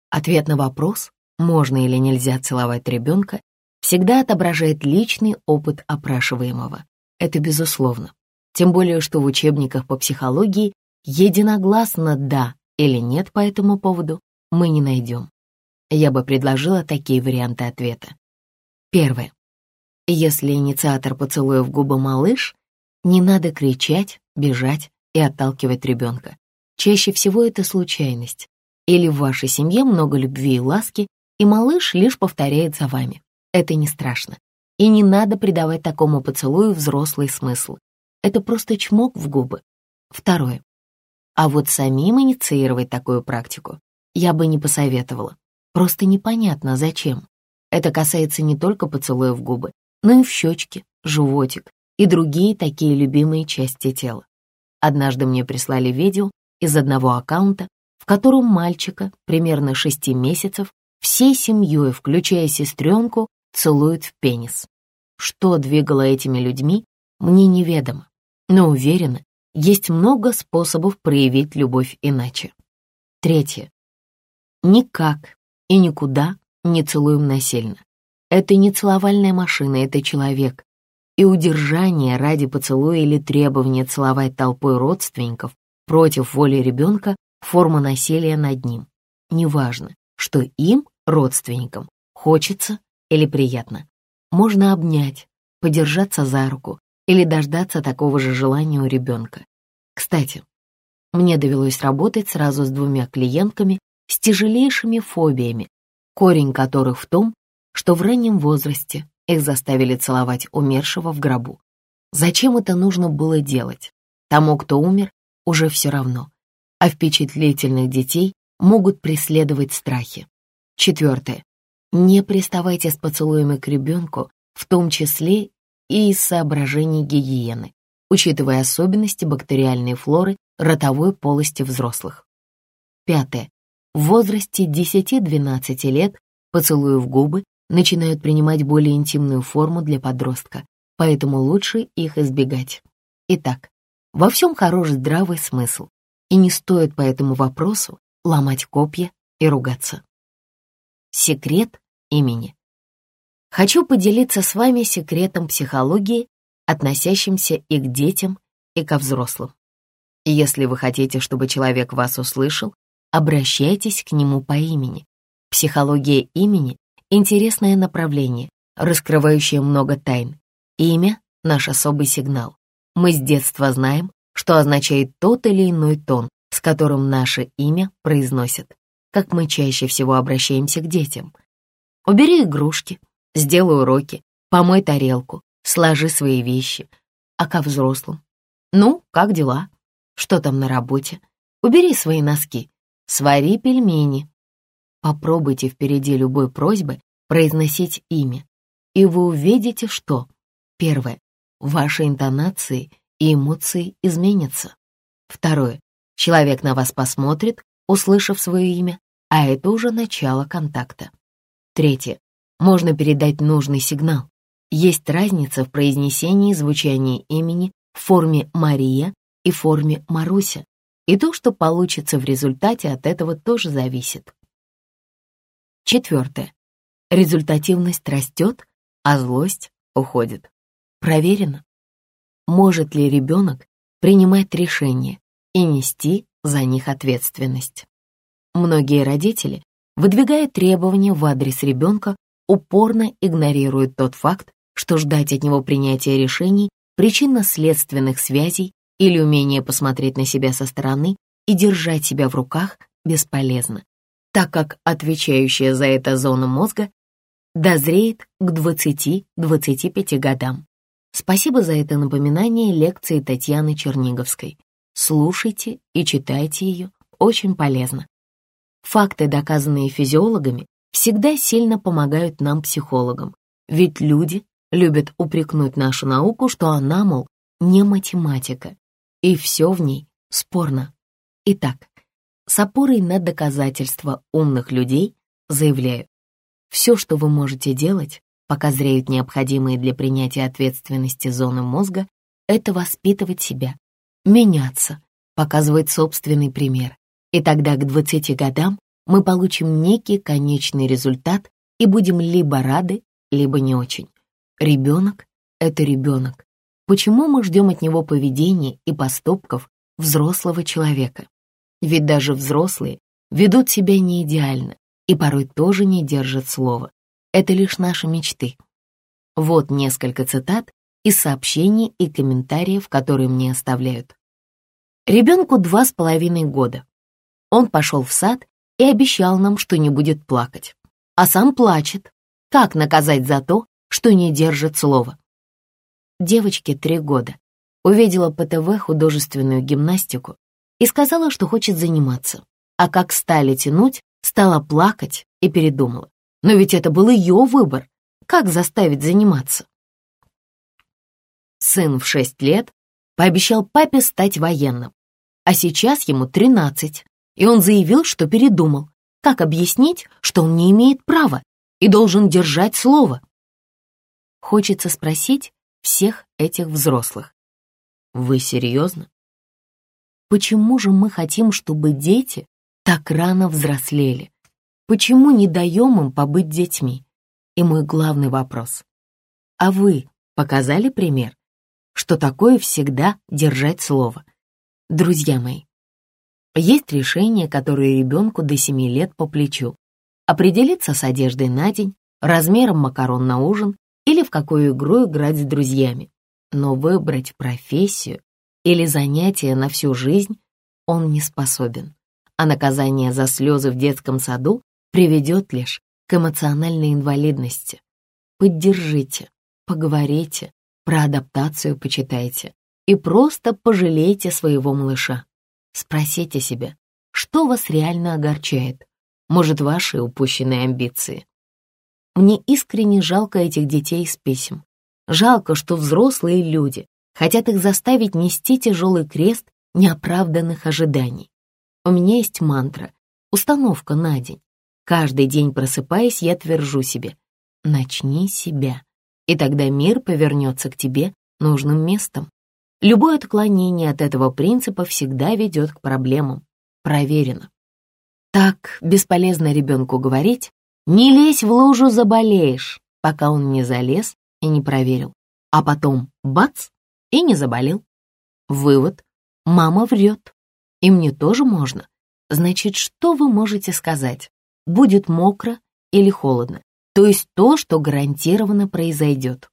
Ответ на вопрос, можно или нельзя целовать ребенка, всегда отображает личный опыт опрашиваемого. Это безусловно. Тем более, что в учебниках по психологии единогласно «да» или «нет» по этому поводу мы не найдем. Я бы предложила такие варианты ответа. Первое. Если инициатор поцелуя в губы малыш, не надо кричать, бежать и отталкивать ребенка. Чаще всего это случайность. Или в вашей семье много любви и ласки, и малыш лишь повторяет за вами. Это не страшно. И не надо придавать такому поцелую взрослый смысл. Это просто чмок в губы. Второе. А вот самим инициировать такую практику я бы не посоветовала. Просто непонятно, зачем. Это касается не только поцелуя в губы, но и в щечки, животик и другие такие любимые части тела. Однажды мне прислали видео из одного аккаунта, в котором мальчика, примерно шести месяцев, всей семьей, включая сестренку, целуют в пенис. Что двигало этими людьми, мне неведомо, но уверена, есть много способов проявить любовь иначе. Третье. Никак и никуда не целуем насильно. Это не целовальная машина, это человек. И удержание ради поцелуя или требования целовать толпой родственников против воли ребенка — форма насилия над ним. Неважно, что им, родственникам, хочется или приятно. Можно обнять, подержаться за руку или дождаться такого же желания у ребенка. Кстати, мне довелось работать сразу с двумя клиентками с тяжелейшими фобиями, корень которых в том, что в раннем возрасте их заставили целовать умершего в гробу. Зачем это нужно было делать? Тому, кто умер, уже все равно, а впечатлительных детей могут преследовать страхи. Четвертое. Не приставайте с поцелуями к ребенку, в том числе и из соображений гигиены, учитывая особенности бактериальной флоры ротовой полости взрослых. Пятое. В возрасте 10-12 лет поцелуи в губы начинают принимать более интимную форму для подростка, поэтому лучше их избегать. Итак, во всем хорош здравый смысл, и не стоит по этому вопросу ломать копья и ругаться. Секрет имени. Хочу поделиться с вами секретом психологии, относящимся и к детям, и ко взрослым. Если вы хотите, чтобы человек вас услышал, обращайтесь к нему по имени. Психология имени — интересное направление, раскрывающее много тайн. Имя — наш особый сигнал. Мы с детства знаем, что означает тот или иной тон, с которым наше имя произносят, как мы чаще всего обращаемся к детям. Убери игрушки, сделай уроки, помой тарелку, сложи свои вещи. А ко взрослым? Ну, как дела? Что там на работе? Убери свои носки, свари пельмени. Попробуйте впереди любой просьбы произносить имя, и вы увидите, что первое ваши интонации и эмоции изменятся. Второе. Человек на вас посмотрит, услышав свое имя, а это уже начало контакта. Третье. Можно передать нужный сигнал. Есть разница в произнесении и звучании имени в форме Мария и форме Маруся, и то, что получится в результате, от этого тоже зависит. Четвертое. Результативность растет, а злость уходит. Проверено. Может ли ребенок принимать решения и нести за них ответственность? Многие родители, выдвигая требования в адрес ребенка, упорно игнорируют тот факт, что ждать от него принятия решений, причинно-следственных связей или умения посмотреть на себя со стороны и держать себя в руках бесполезно, так как отвечающая за это зона мозга дозреет к 20-25 годам. Спасибо за это напоминание лекции Татьяны Черниговской. Слушайте и читайте ее, очень полезно. Факты, доказанные физиологами, всегда сильно помогают нам, психологам, ведь люди любят упрекнуть нашу науку, что она, мол, не математика, и все в ней спорно. Итак, с опорой на доказательства умных людей заявляю, все, что вы можете делать, пока зреют необходимые для принятия ответственности зоны мозга, это воспитывать себя, меняться, показывать собственный пример, И тогда к 20 годам мы получим некий конечный результат и будем либо рады, либо не очень. Ребенок — это ребенок. Почему мы ждем от него поведения и поступков взрослого человека? Ведь даже взрослые ведут себя не идеально и порой тоже не держат слова. Это лишь наши мечты. Вот несколько цитат из сообщений и комментариев, которые мне оставляют. Ребенку два с половиной года. Он пошел в сад и обещал нам, что не будет плакать. А сам плачет. Как наказать за то, что не держит слова? Девочке три года. Увидела по ТВ художественную гимнастику и сказала, что хочет заниматься. А как стали тянуть, стала плакать и передумала. Но ведь это был ее выбор. Как заставить заниматься? Сын в шесть лет пообещал папе стать военным, а сейчас ему тринадцать, и он заявил, что передумал. Как объяснить, что он не имеет права и должен держать слово? Хочется спросить всех этих взрослых. Вы серьезно? Почему же мы хотим, чтобы дети так рано взрослели? Почему не даем им побыть детьми? И мой главный вопрос. А вы показали пример, что такое всегда держать слово? Друзья мои, есть решения, которые ребенку до 7 лет по плечу. Определиться с одеждой на день, размером макарон на ужин или в какую игру играть с друзьями. Но выбрать профессию или занятие на всю жизнь он не способен. А наказание за слезы в детском саду приведет лишь к эмоциональной инвалидности. Поддержите, поговорите, про адаптацию почитайте и просто пожалейте своего малыша. Спросите себя, что вас реально огорчает? Может, ваши упущенные амбиции? Мне искренне жалко этих детей из писем. Жалко, что взрослые люди хотят их заставить нести тяжелый крест неоправданных ожиданий. У меня есть мантра, установка на день. Каждый день просыпаясь, я твержу себе «Начни себя», и тогда мир повернется к тебе нужным местом. Любое отклонение от этого принципа всегда ведет к проблемам. Проверено. Так бесполезно ребенку говорить «Не лезь в лужу, заболеешь», пока он не залез и не проверил. А потом бац, и не заболел. Вывод. Мама врет. И мне тоже можно. Значит, что вы можете сказать? будет мокро или холодно, то есть то, что гарантированно произойдет.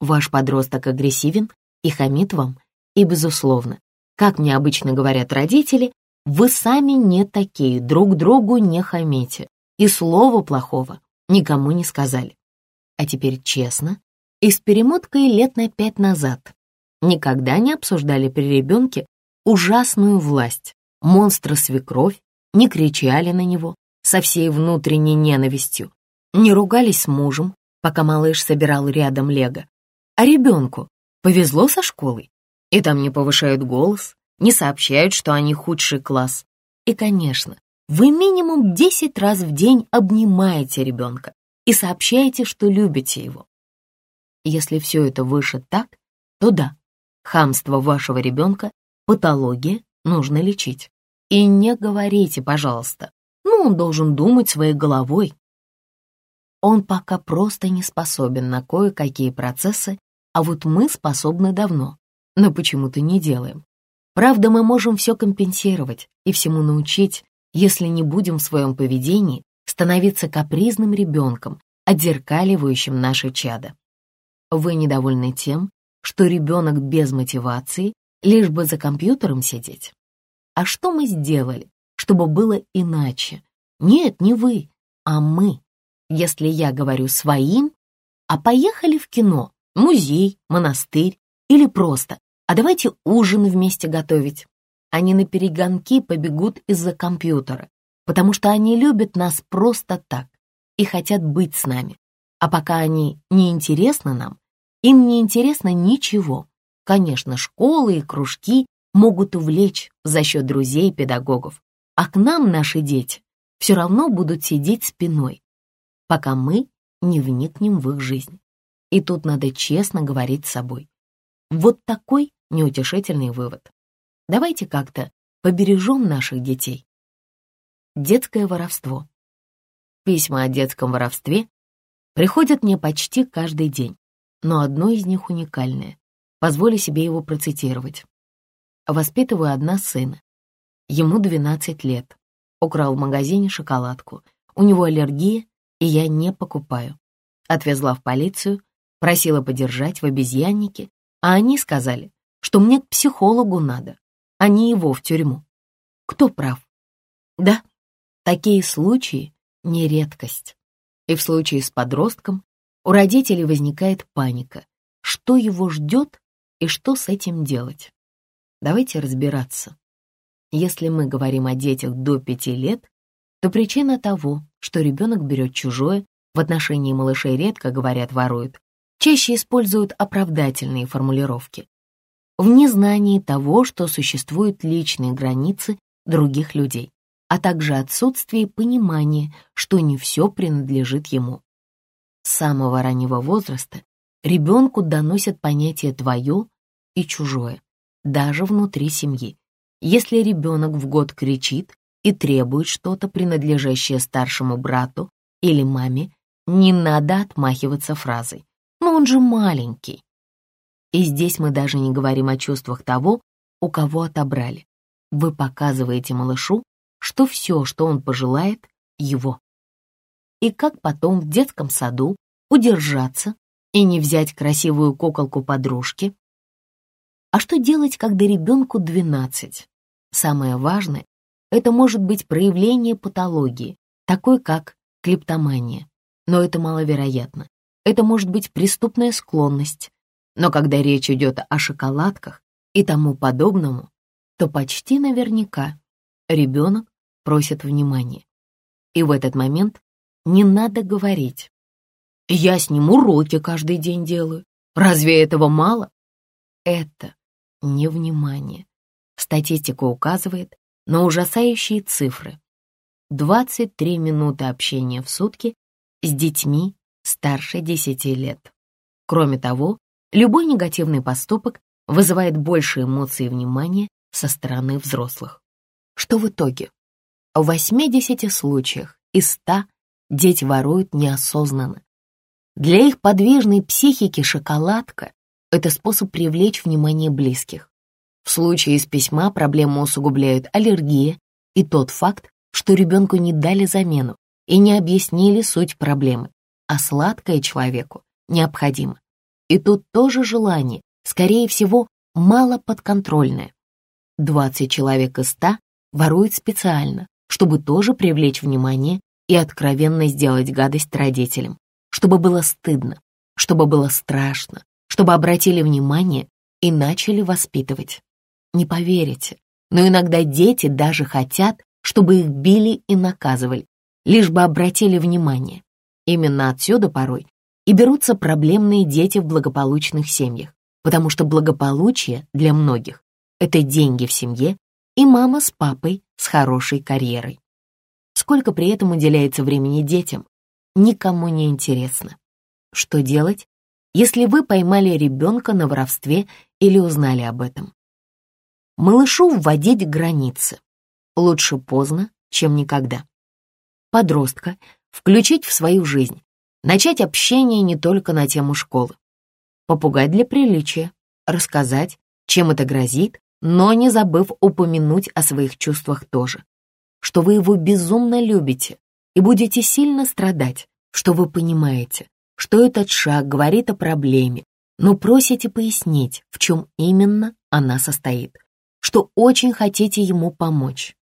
Ваш подросток агрессивен и хамит вам, и, безусловно, как мне обычно говорят родители, вы сами не такие, друг другу не хамите, и слова плохого никому не сказали. А теперь честно, и с перемоткой лет на пять назад никогда не обсуждали при ребенке ужасную власть, монстра-свекровь, не кричали на него, со всей внутренней ненавистью. Не ругались с мужем, пока малыш собирал рядом лего. А ребенку повезло со школой, и там не повышают голос, не сообщают, что они худший класс. И, конечно, вы минимум 10 раз в день обнимаете ребенка и сообщаете, что любите его. Если все это выше так, то да, хамство вашего ребенка — патология, нужно лечить. И не говорите, пожалуйста, ну, он должен думать своей головой. Он пока просто не способен на кое-какие процессы, а вот мы способны давно, но почему-то не делаем. Правда, мы можем все компенсировать и всему научить, если не будем в своем поведении становиться капризным ребенком, отзеркаливающим наше чадо. Вы недовольны тем, что ребенок без мотивации, лишь бы за компьютером сидеть? А что мы сделали, чтобы было иначе. Нет, не вы, а мы. Если я говорю своим, а поехали в кино, музей, монастырь или просто, а давайте ужин вместе готовить. Они на перегонки побегут из-за компьютера, потому что они любят нас просто так и хотят быть с нами. А пока они не интересны нам, им не интересно ничего. Конечно, школы и кружки могут увлечь за счет друзей и педагогов а к нам наши дети все равно будут сидеть спиной, пока мы не вникнем в их жизнь. И тут надо честно говорить с собой. Вот такой неутешительный вывод. Давайте как-то побережем наших детей. Детское воровство. Письма о детском воровстве приходят мне почти каждый день, но одно из них уникальное. Позволю себе его процитировать. Воспитываю одна сына. Ему 12 лет. Украл в магазине шоколадку. У него аллергия, и я не покупаю. Отвезла в полицию, просила подержать в обезьяннике, а они сказали, что мне к психологу надо, а не его в тюрьму. Кто прав? Да, такие случаи не редкость. И в случае с подростком у родителей возникает паника, что его ждет и что с этим делать. Давайте разбираться. Если мы говорим о детях до пяти лет, то причина того, что ребенок берет чужое, в отношении малышей редко говорят «воруют», чаще используют оправдательные формулировки. В незнании того, что существуют личные границы других людей, а также отсутствии понимания, что не все принадлежит ему. С самого раннего возраста ребенку доносят понятие «твое» и «чужое», даже внутри семьи. Если ребенок в год кричит и требует что-то, принадлежащее старшему брату или маме, не надо отмахиваться фразой «но он же маленький». И здесь мы даже не говорим о чувствах того, у кого отобрали. Вы показываете малышу, что все, что он пожелает, его. И как потом в детском саду удержаться и не взять красивую куколку подружки? А что делать, когда ребенку 12? Самое важное, это может быть проявление патологии, такой как клептомания. Но это маловероятно. Это может быть преступная склонность. Но когда речь идет о шоколадках и тому подобному, то почти наверняка ребенок просит внимания. И в этот момент не надо говорить. «Я с ним уроки каждый день делаю. Разве этого мало?» Это невнимание. Статистика указывает на ужасающие цифры. 23 минуты общения в сутки с детьми старше 10 лет. Кроме того, любой негативный поступок вызывает больше эмоций и внимания со стороны взрослых. Что в итоге? В 80 случаях из 100 дети воруют неосознанно. Для их подвижной психики шоколадка — это способ привлечь внимание близких. В случае с письма проблему усугубляют аллергия и тот факт, что ребенку не дали замену и не объяснили суть проблемы, а сладкое человеку необходимо. И тут тоже желание, скорее всего, малоподконтрольное. 20 человек из 100 воруют специально, чтобы тоже привлечь внимание и откровенно сделать гадость родителям, чтобы было стыдно, чтобы было страшно, чтобы обратили внимание и начали воспитывать. Не поверите, но иногда дети даже хотят, чтобы их били и наказывали, лишь бы обратили внимание. Именно отсюда порой и берутся проблемные дети в благополучных семьях, потому что благополучие для многих — это деньги в семье и мама с папой с хорошей карьерой. Сколько при этом уделяется времени детям, никому не интересно. Что делать, если вы поймали ребенка на воровстве или узнали об этом? Малышу вводить границы. Лучше поздно, чем никогда. Подростка включить в свою жизнь, начать общение не только на тему школы. Попугать для приличия, рассказать, чем это грозит, но не забыв упомянуть о своих чувствах тоже, что вы его безумно любите и будете сильно страдать, что вы понимаете, что этот шаг говорит о проблеме, но просите пояснить, в чем именно она состоит, что очень хотите ему помочь.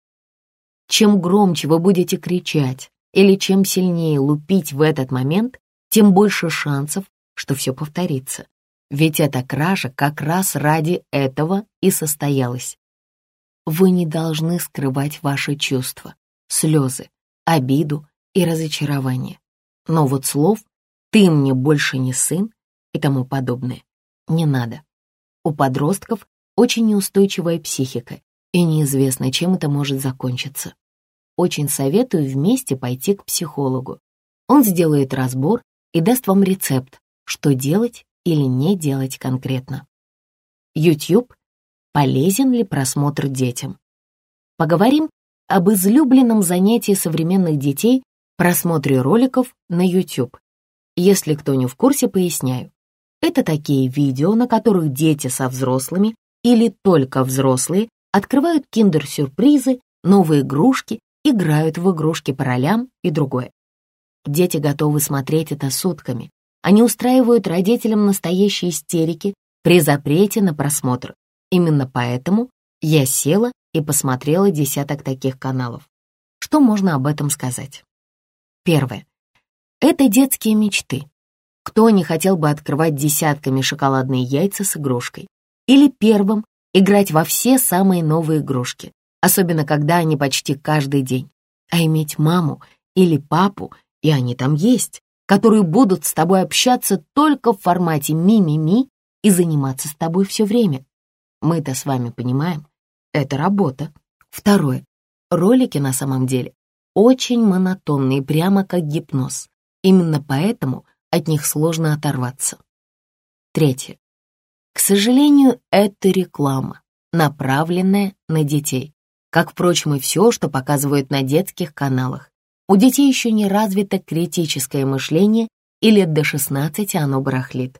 Чем громче вы будете кричать или чем сильнее лупить в этот момент, тем больше шансов, что все повторится. Ведь эта кража как раз ради этого и состоялась. Вы не должны скрывать ваши чувства, слезы, обиду и разочарование. Но вот слов «ты мне больше не сын» и тому подобное не надо. У подростков очень неустойчивая психика, и неизвестно, чем это может закончиться. Очень советую вместе пойти к психологу. Он сделает разбор и даст вам рецепт, что делать или не делать конкретно. YouTube. Полезен ли просмотр детям? поговорим об излюбленном занятии современных детей просмотре роликов на YouTube. Если кто не в курсе, поясняю. Это такие видео, на которых дети со взрослыми или только взрослые открывают киндер-сюрпризы, новые игрушки, играют в игрушки по ролям и другое. Дети готовы смотреть это сутками. Они устраивают родителям настоящие истерики при запрете на просмотр. Именно поэтому я села и посмотрела десяток таких каналов. Что можно об этом сказать? Первое. Это детские мечты. Кто не хотел бы открывать десятками шоколадные яйца с игрушкой? Или первым играть во все самые новые игрушки, особенно когда они почти каждый день. А иметь маму или папу, и они там есть, которые будут с тобой общаться только в формате ми-ми-ми и заниматься с тобой все время. Мы-то с вами понимаем, это работа. Второе. Ролики на самом деле очень монотонные, прямо как гипноз. Именно поэтому от них сложно оторваться. Третье. К сожалению, это реклама, направленная на детей. Как, впрочем, и все, что показывают на детских каналах. У детей еще не развито критическое мышление, и лет до 16 оно барахлит.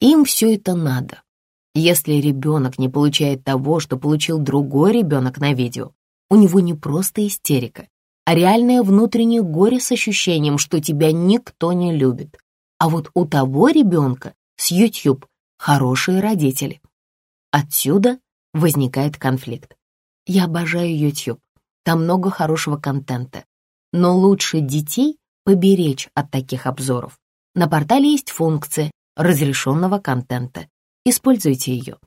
Им все это надо. Если ребенок не получает того, что получил другой ребенок на видео, у него не просто истерика, а реальное внутреннее горе с ощущением, что тебя никто не любит. А вот у того ребенка с YouTube хорошие родители. Отсюда возникает конфликт. Я обожаю YouTube, там много хорошего контента. Но лучше детей поберечь от таких обзоров. На портале есть функция разрешенного контента. Используйте ее.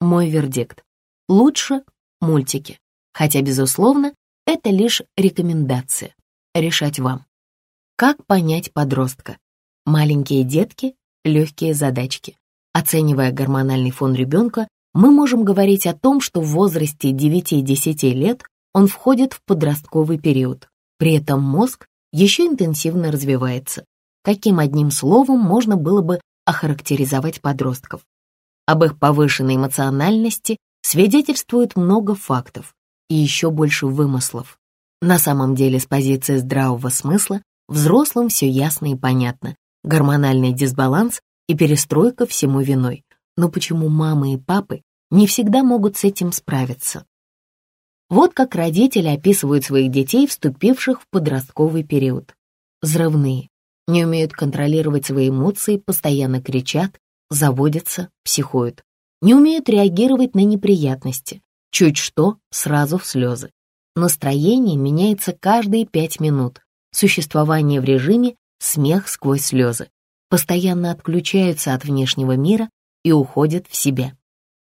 Мой вердикт. Лучше мультики. Хотя, безусловно, это лишь рекомендация. Решать вам. Как понять подростка? Маленькие детки, легкие задачки. Оценивая гормональный фон ребенка, мы можем говорить о том, что в возрасте 9-10 лет он входит в подростковый период. При этом мозг еще интенсивно развивается. Каким одним словом можно было бы охарактеризовать подростков? Об их повышенной эмоциональности свидетельствует много фактов и еще больше вымыслов. На самом деле, с позиции здравого смысла, взрослым все ясно и понятно. Гормональный дисбаланс и перестройка всему виной. Но почему мамы и папы не всегда могут с этим справиться? Вот как родители описывают своих детей, вступивших в подростковый период. Взрывные, не умеют контролировать свои эмоции, постоянно кричат, заводятся, психуют. Не умеют реагировать на неприятности. Чуть что, сразу в слезы. Настроение меняется каждые пять минут. Существование в режиме смех сквозь слезы. Постоянно отключаются от внешнего мира и уходят в себя.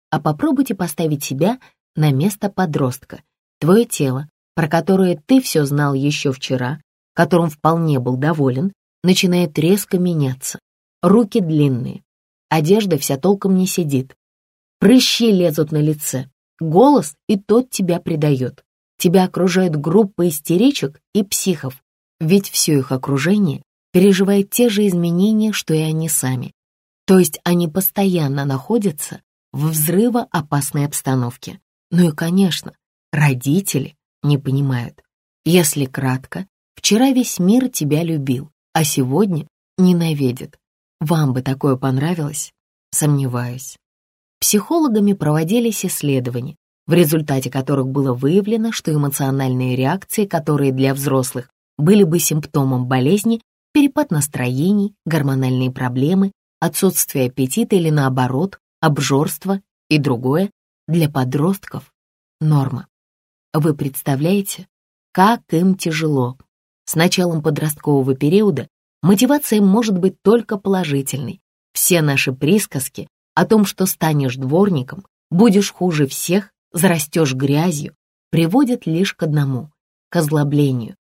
А попробуйте поставить себя на место подростка. Твое тело, про которое ты все знал еще вчера, которым вполне был доволен, начинает резко меняться. Руки длинные, одежда вся толком не сидит. Прыщи лезут на лице, голос и тот тебя предает. Тебя окружает группа истеричек и психов, ведь все их окружение переживает те же изменения, что и они сами. То есть они постоянно находятся в взрывоопасной обстановке. Ну и, конечно, родители не понимают. Если кратко, вчера весь мир тебя любил, а сегодня ненавидит. Вам бы такое понравилось? Сомневаюсь. Психологами проводились исследования, в результате которых было выявлено, что эмоциональные реакции, которые для взрослых были бы симптомом болезни, перепад настроений, гормональные проблемы, отсутствие аппетита или наоборот, обжорство и другое для подростков — норма. Вы представляете, как им тяжело. С началом подросткового периода мотивация может быть только положительной. Все наши присказки о том, что станешь дворником, будешь хуже всех, зарастешь грязью, приводят лишь к одному — к озлоблению.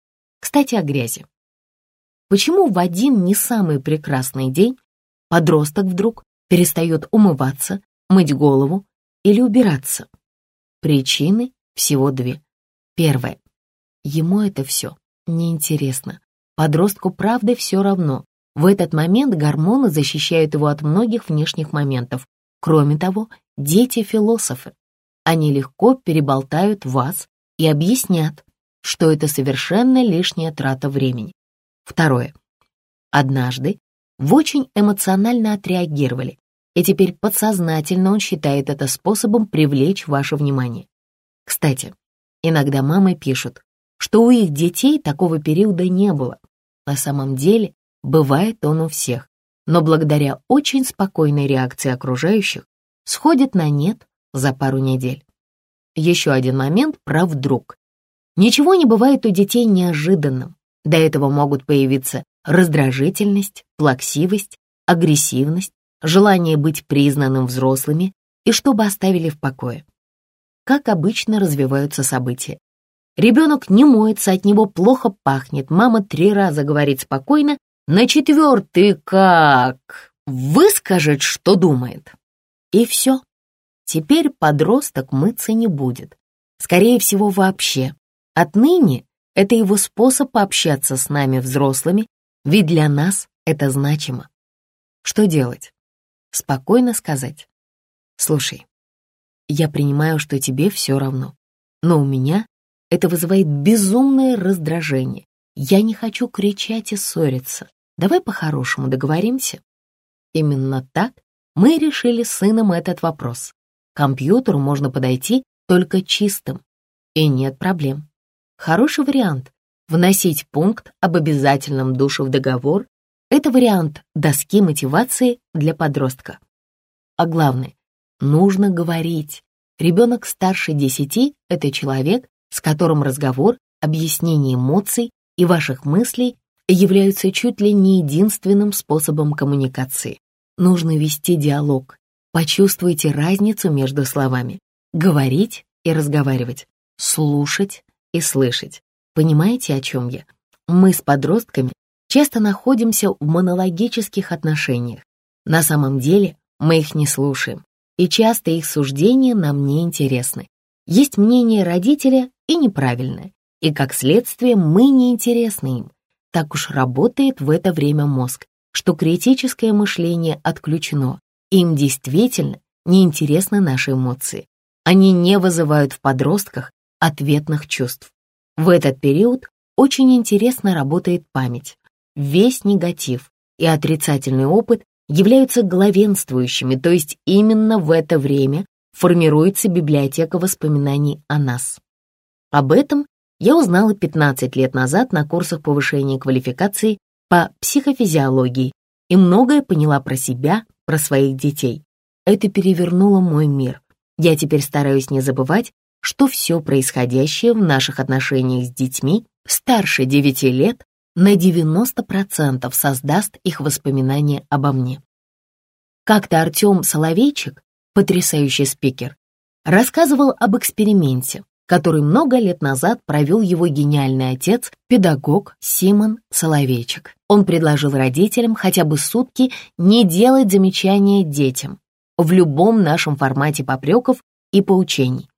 Кстати, о грязи. Почему в один не самый прекрасный день подросток вдруг перестает умываться, мыть голову или убираться. Причины всего две. Первое. Ему это все неинтересно. Подростку правда все равно. В этот момент гормоны защищают его от многих внешних моментов. Кроме того, дети — философы. Они легко переболтают вас и объяснят, что это совершенно лишняя трата времени. Второе. Однажды вы очень эмоционально отреагировали, и теперь подсознательно он считает это способом привлечь ваше внимание. Кстати, иногда мамы пишут, что у их детей такого периода не было. На самом деле, бывает он у всех, но благодаря очень спокойной реакции окружающих сходит на нет за пару недель. Еще один момент про вдруг. Ничего не бывает у детей неожиданным. До этого могут появиться раздражительность, плаксивость, агрессивность, желание быть признанным взрослыми и чтобы оставили в покое. Как обычно развиваются события. Ребенок не моется, от него плохо пахнет, мама три раза говорит спокойно, на четвертый как выскажет, что думает. И все. Теперь подросток мыться не будет. Скорее всего, вообще. Отныне это его способ пообщаться с нами, взрослыми, ведь для нас это значимо. Что делать? Спокойно сказать. Слушай, я принимаю, что тебе все равно, но у меня это вызывает безумное раздражение. Я не хочу кричать и ссориться. Давай по-хорошему договоримся. Именно так мы решили с сыном этот вопрос. К компьютеру можно подойти только чистым, и нет проблем. Хороший вариант — вносить пункт об обязательном душе в договор. Это вариант доски мотивации для подростка. А главное, нужно говорить. Ребенок старше 10 — это человек, с которым разговор, объяснение эмоций и ваших мыслей являются чуть ли не единственным способом коммуникации. Нужно вести диалог. Почувствуйте разницу между словами. Говорить и разговаривать. Слушать и слышать. Понимаете, о чем я? Мы с подростками часто находимся в монологических отношениях. На самом деле мы их не слушаем, и часто их суждения нам не интересны. Есть мнение родителя и неправильное, и как следствие мы не интересны им. Так уж работает в это время мозг, что критическое мышление отключено, им действительно неинтересны наши эмоции. Они не вызывают в подростках ответных чувств. В этот период очень интересно работает память. Весь негатив и отрицательный опыт являются главенствующими, то есть именно в это время формируется библиотека воспоминаний о нас. Об этом я узнала 15 лет назад на курсах повышения квалификации по психофизиологии и многое поняла про себя, про своих детей. Это перевернуло мой мир. Я теперь стараюсь не забывать, что все происходящее в наших отношениях с детьми старше 9 лет на 90% создаст их воспоминания обо мне. Как-то Артем Соловейчик, потрясающий спикер, рассказывал об эксперименте, который много лет назад провел его гениальный отец, педагог Симон Соловейчик. Он предложил родителям хотя бы сутки не делать замечания детям в любом нашем формате попреков и поучений.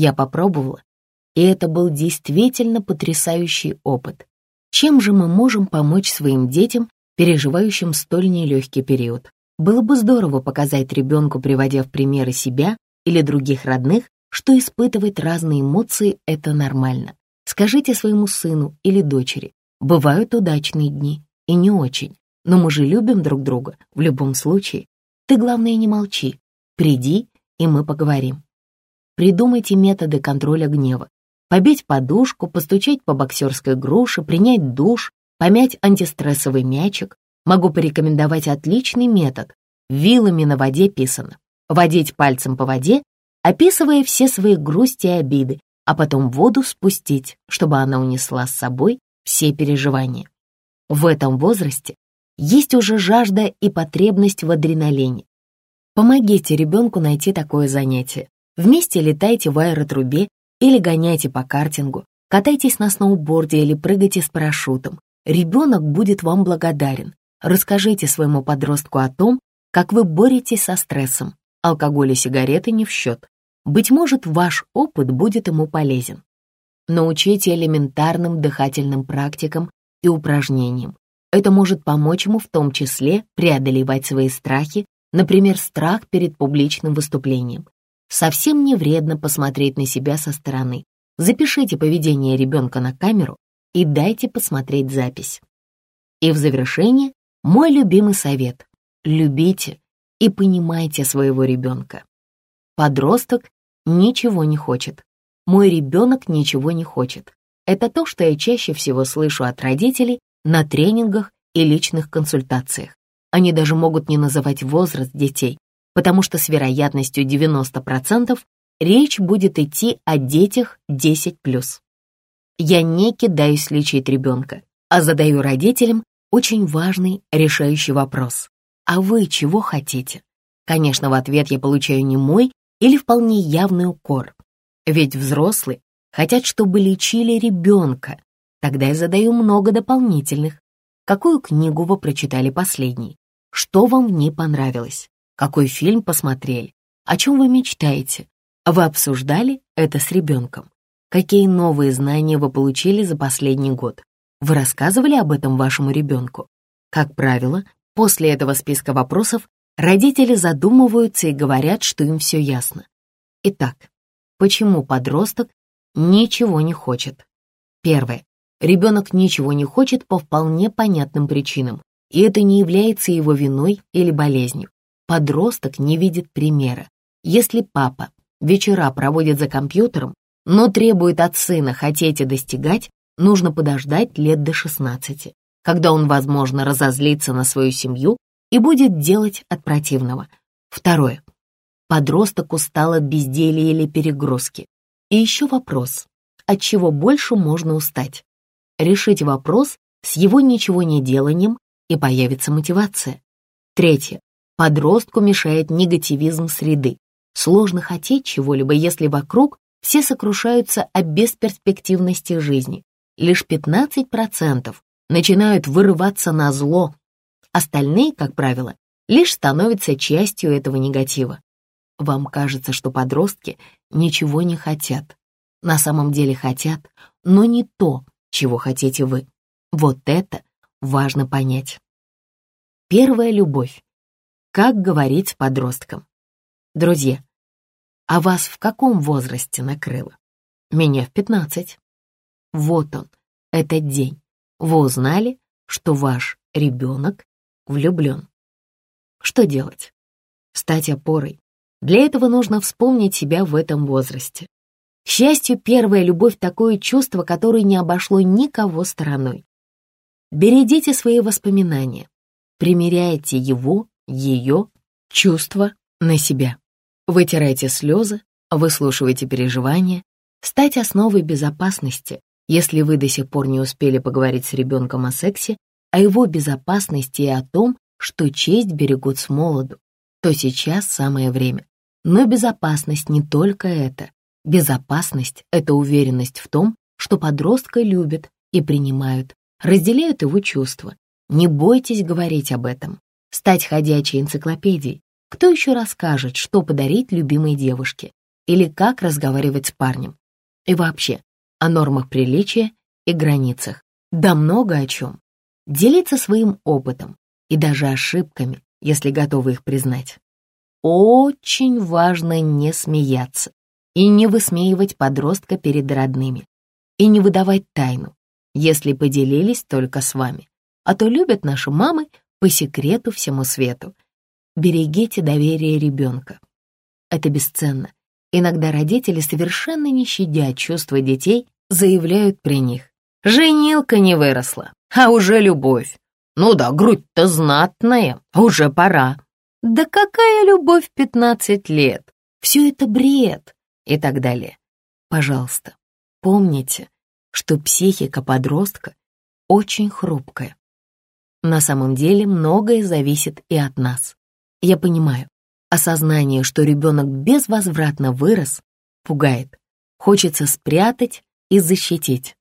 Я попробовала, и это был действительно потрясающий опыт. Чем же мы можем помочь своим детям, переживающим столь нелегкий период? Было бы здорово показать ребенку, приводя в примеры себя или других родных, что испытывать разные эмоции — это нормально. Скажите своему сыну или дочери, бывают удачные дни и не очень, но мы же любим друг друга в любом случае. Ты, главное, не молчи. Приди, и мы поговорим. Придумайте методы контроля гнева. Побить подушку, постучать по боксерской груше, принять душ, помять антистрессовый мячик. Могу порекомендовать отличный метод. Вилами на воде писано. Водить пальцем по воде описывая все свои грусти и обиды, а потом воду спустить, чтобы она унесла с собой все переживания. В этом возрасте есть уже жажда и потребность в адреналине. Помогите ребенку найти такое занятие. Вместе летайте в аэротрубе или гоняйте по картингу, катайтесь на сноуборде или прыгайте с парашютом. Ребенок будет вам благодарен. Расскажите своему подростку о том, как вы боретесь со стрессом, Алкоголь и сигареты не в счет. Быть может, ваш опыт будет ему полезен. Научите элементарным дыхательным практикам и упражнениям. Это может помочь ему в том числе преодолевать свои страхи, например, страх перед публичным выступлением. Совсем не вредно посмотреть на себя со стороны. запишите поведение ребенка на камеру и дайте посмотреть запись. И в завершение мой любимый совет — любите и понимайте своего ребенка. Подросток ничего не хочет. Мой ребенок ничего не хочет. Это то, что я чаще всего слышу от родителей на тренингах и личных консультациях. Они даже могут не называть возраст детей, потому что с вероятностью 90% речь будет идти о детях 10+. Я не кидаюсь лечить ребенка, а задаю родителям очень важный решающий вопрос. А вы чего хотите? Конечно, в ответ я получаю не мой или вполне явный укор. Ведь взрослые хотят, чтобы лечили ребенка. Тогда я задаю много дополнительных. Какую книгу вы прочитали последней? Что вам в ней понравилось? Какой фильм посмотрели? О чем вы мечтаете? Вы обсуждали это с ребенком? Какие новые знания вы получили за последний год? Вы рассказывали об этом вашему ребенку? Как правило, после этого списка вопросов родители задумываются и говорят, что им все ясно. Итак, почему подросток ничего не хочет? Первое. Ребенок ничего не хочет по вполне понятным причинам, и это не является его виной или болезнью. Подросток не видит примера. Если папа вечера проводит за компьютером, но требует от сына хотеть и достигать, нужно подождать лет до 16, когда он, возможно, разозлится на свою семью и будет делать от противного. Второе. Подросток устал от безделия или перегрузки. И еще вопрос, от чего больше можно устать? решить вопрос с его ничего не деланием, и появится мотивация. Третье. Подростку мешает негативизм среды. Сложно хотеть чего-либо, если вокруг все сокрушаются о бесперспективности жизни. Лишь 15% начинают вырываться на зло. Остальные, как правило, лишь становятся частью этого негатива. Вам кажется, что подростки ничего не хотят. На самом деле хотят, но не то, чего хотите вы. Вот это важно понять. Первая любовь. Как говорить с подростком? Друзья, а вас в каком возрасте накрыло? Меня в 15. Вот он, этот день. Вы узнали, что ваш ребенок влюблен. Что делать? Стать опорой. Для этого нужно вспомнить себя в этом возрасте. К счастью, первая любовь — такое чувство, которое не обошло никого стороной. Бередите свои воспоминания, примеряйте его, ее, чувства на себя. Вытирайте слезы, выслушивайте переживания, стать основой безопасности, если вы до сих пор не успели поговорить с ребенком о сексе, о его безопасности и о том, что честь берегут с молоду, то сейчас самое время. Но безопасность не только это. Безопасность — это уверенность в том, что подростка любят и принимают, разделяют его чувства. Не бойтесь говорить об этом. Стать ходячей энциклопедией. Кто еще расскажет, что подарить любимой девушке? Или как разговаривать с парнем? И вообще, о нормах приличия и границах. Да много о чем. Делиться своим опытом и даже ошибками, если готовы их признать. Очень важно не смеяться и не высмеивать подростка перед родными, и не выдавать тайну, если поделились только с вами. А то любят наши мамы по секрету всему свету. Берегите доверие ребенка. Это бесценно. Иногда родители, совершенно не щадя чувства детей, заявляют при них. «Женилка не выросла, а уже любовь. Ну да, грудь-то знатная, уже пора». «Да какая любовь в пятнадцать лет? Все это бред и так далее. Пожалуйста, помните, что психика подростка очень хрупкая. На самом деле многое зависит и от нас. Я понимаю, осознание, что ребенок безвозвратно вырос, пугает. Хочется спрятать и защитить.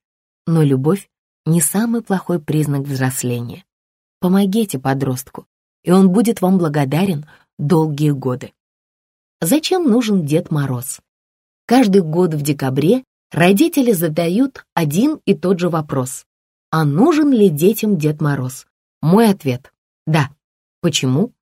Но любовь не самый плохой признак взросления. Помогите подростку, и он будет вам благодарен долгие годы. Зачем нужен Дед Мороз? Каждый год в декабре родители задают один и тот же вопрос. А нужен ли детям Дед Мороз? Мой ответ — да. Почему?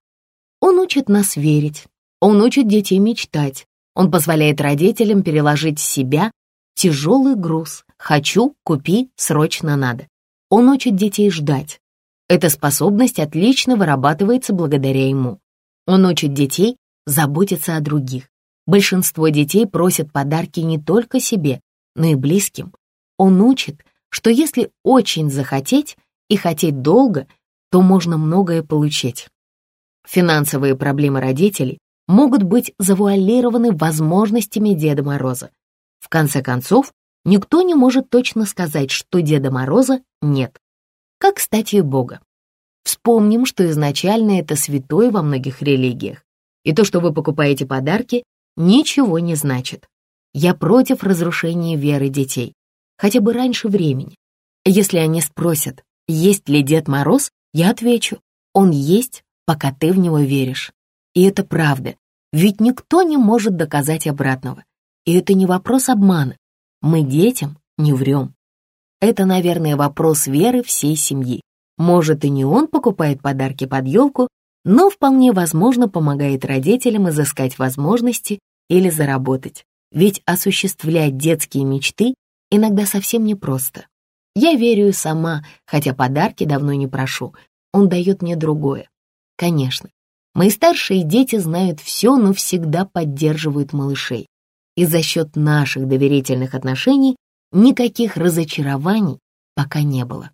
Он учит нас верить, он учит детей мечтать, он позволяет родителям переложить себя тяжелый груз «хочу, купи, срочно надо». Он учит детей ждать. Эта способность отлично вырабатывается благодаря ему. Он учит детей заботиться о других. Большинство детей просят подарки не только себе, но и близким. Он учит, что если очень захотеть и хотеть долго, то можно многое получить. Финансовые проблемы родителей могут быть завуалированы возможностями Деда Мороза. В конце концов, никто не может точно сказать, что Деда Мороза нет. Как, кстати, и Бога. Вспомним, что изначально это святой во многих религиях. И то, что вы покупаете подарки, ничего не значит. Я против разрушения веры детей, хотя бы раньше времени. Если они спросят, есть ли Дед Мороз, я отвечу, он есть, пока ты в него веришь. И это правда, ведь никто не может доказать обратного. И это не вопрос обмана. Мы детям не врем. Это, наверное, вопрос веры всей семьи. Может, и не он покупает подарки под елку, но вполне возможно помогает родителям изыскать возможности или заработать. Ведь осуществлять детские мечты иногда совсем непросто. Я верю сама, хотя подарки давно не прошу. Он дает мне другое. Конечно, мои старшие дети знают все, но всегда поддерживают малышей. И за счет наших доверительных отношений никаких разочарований пока не было.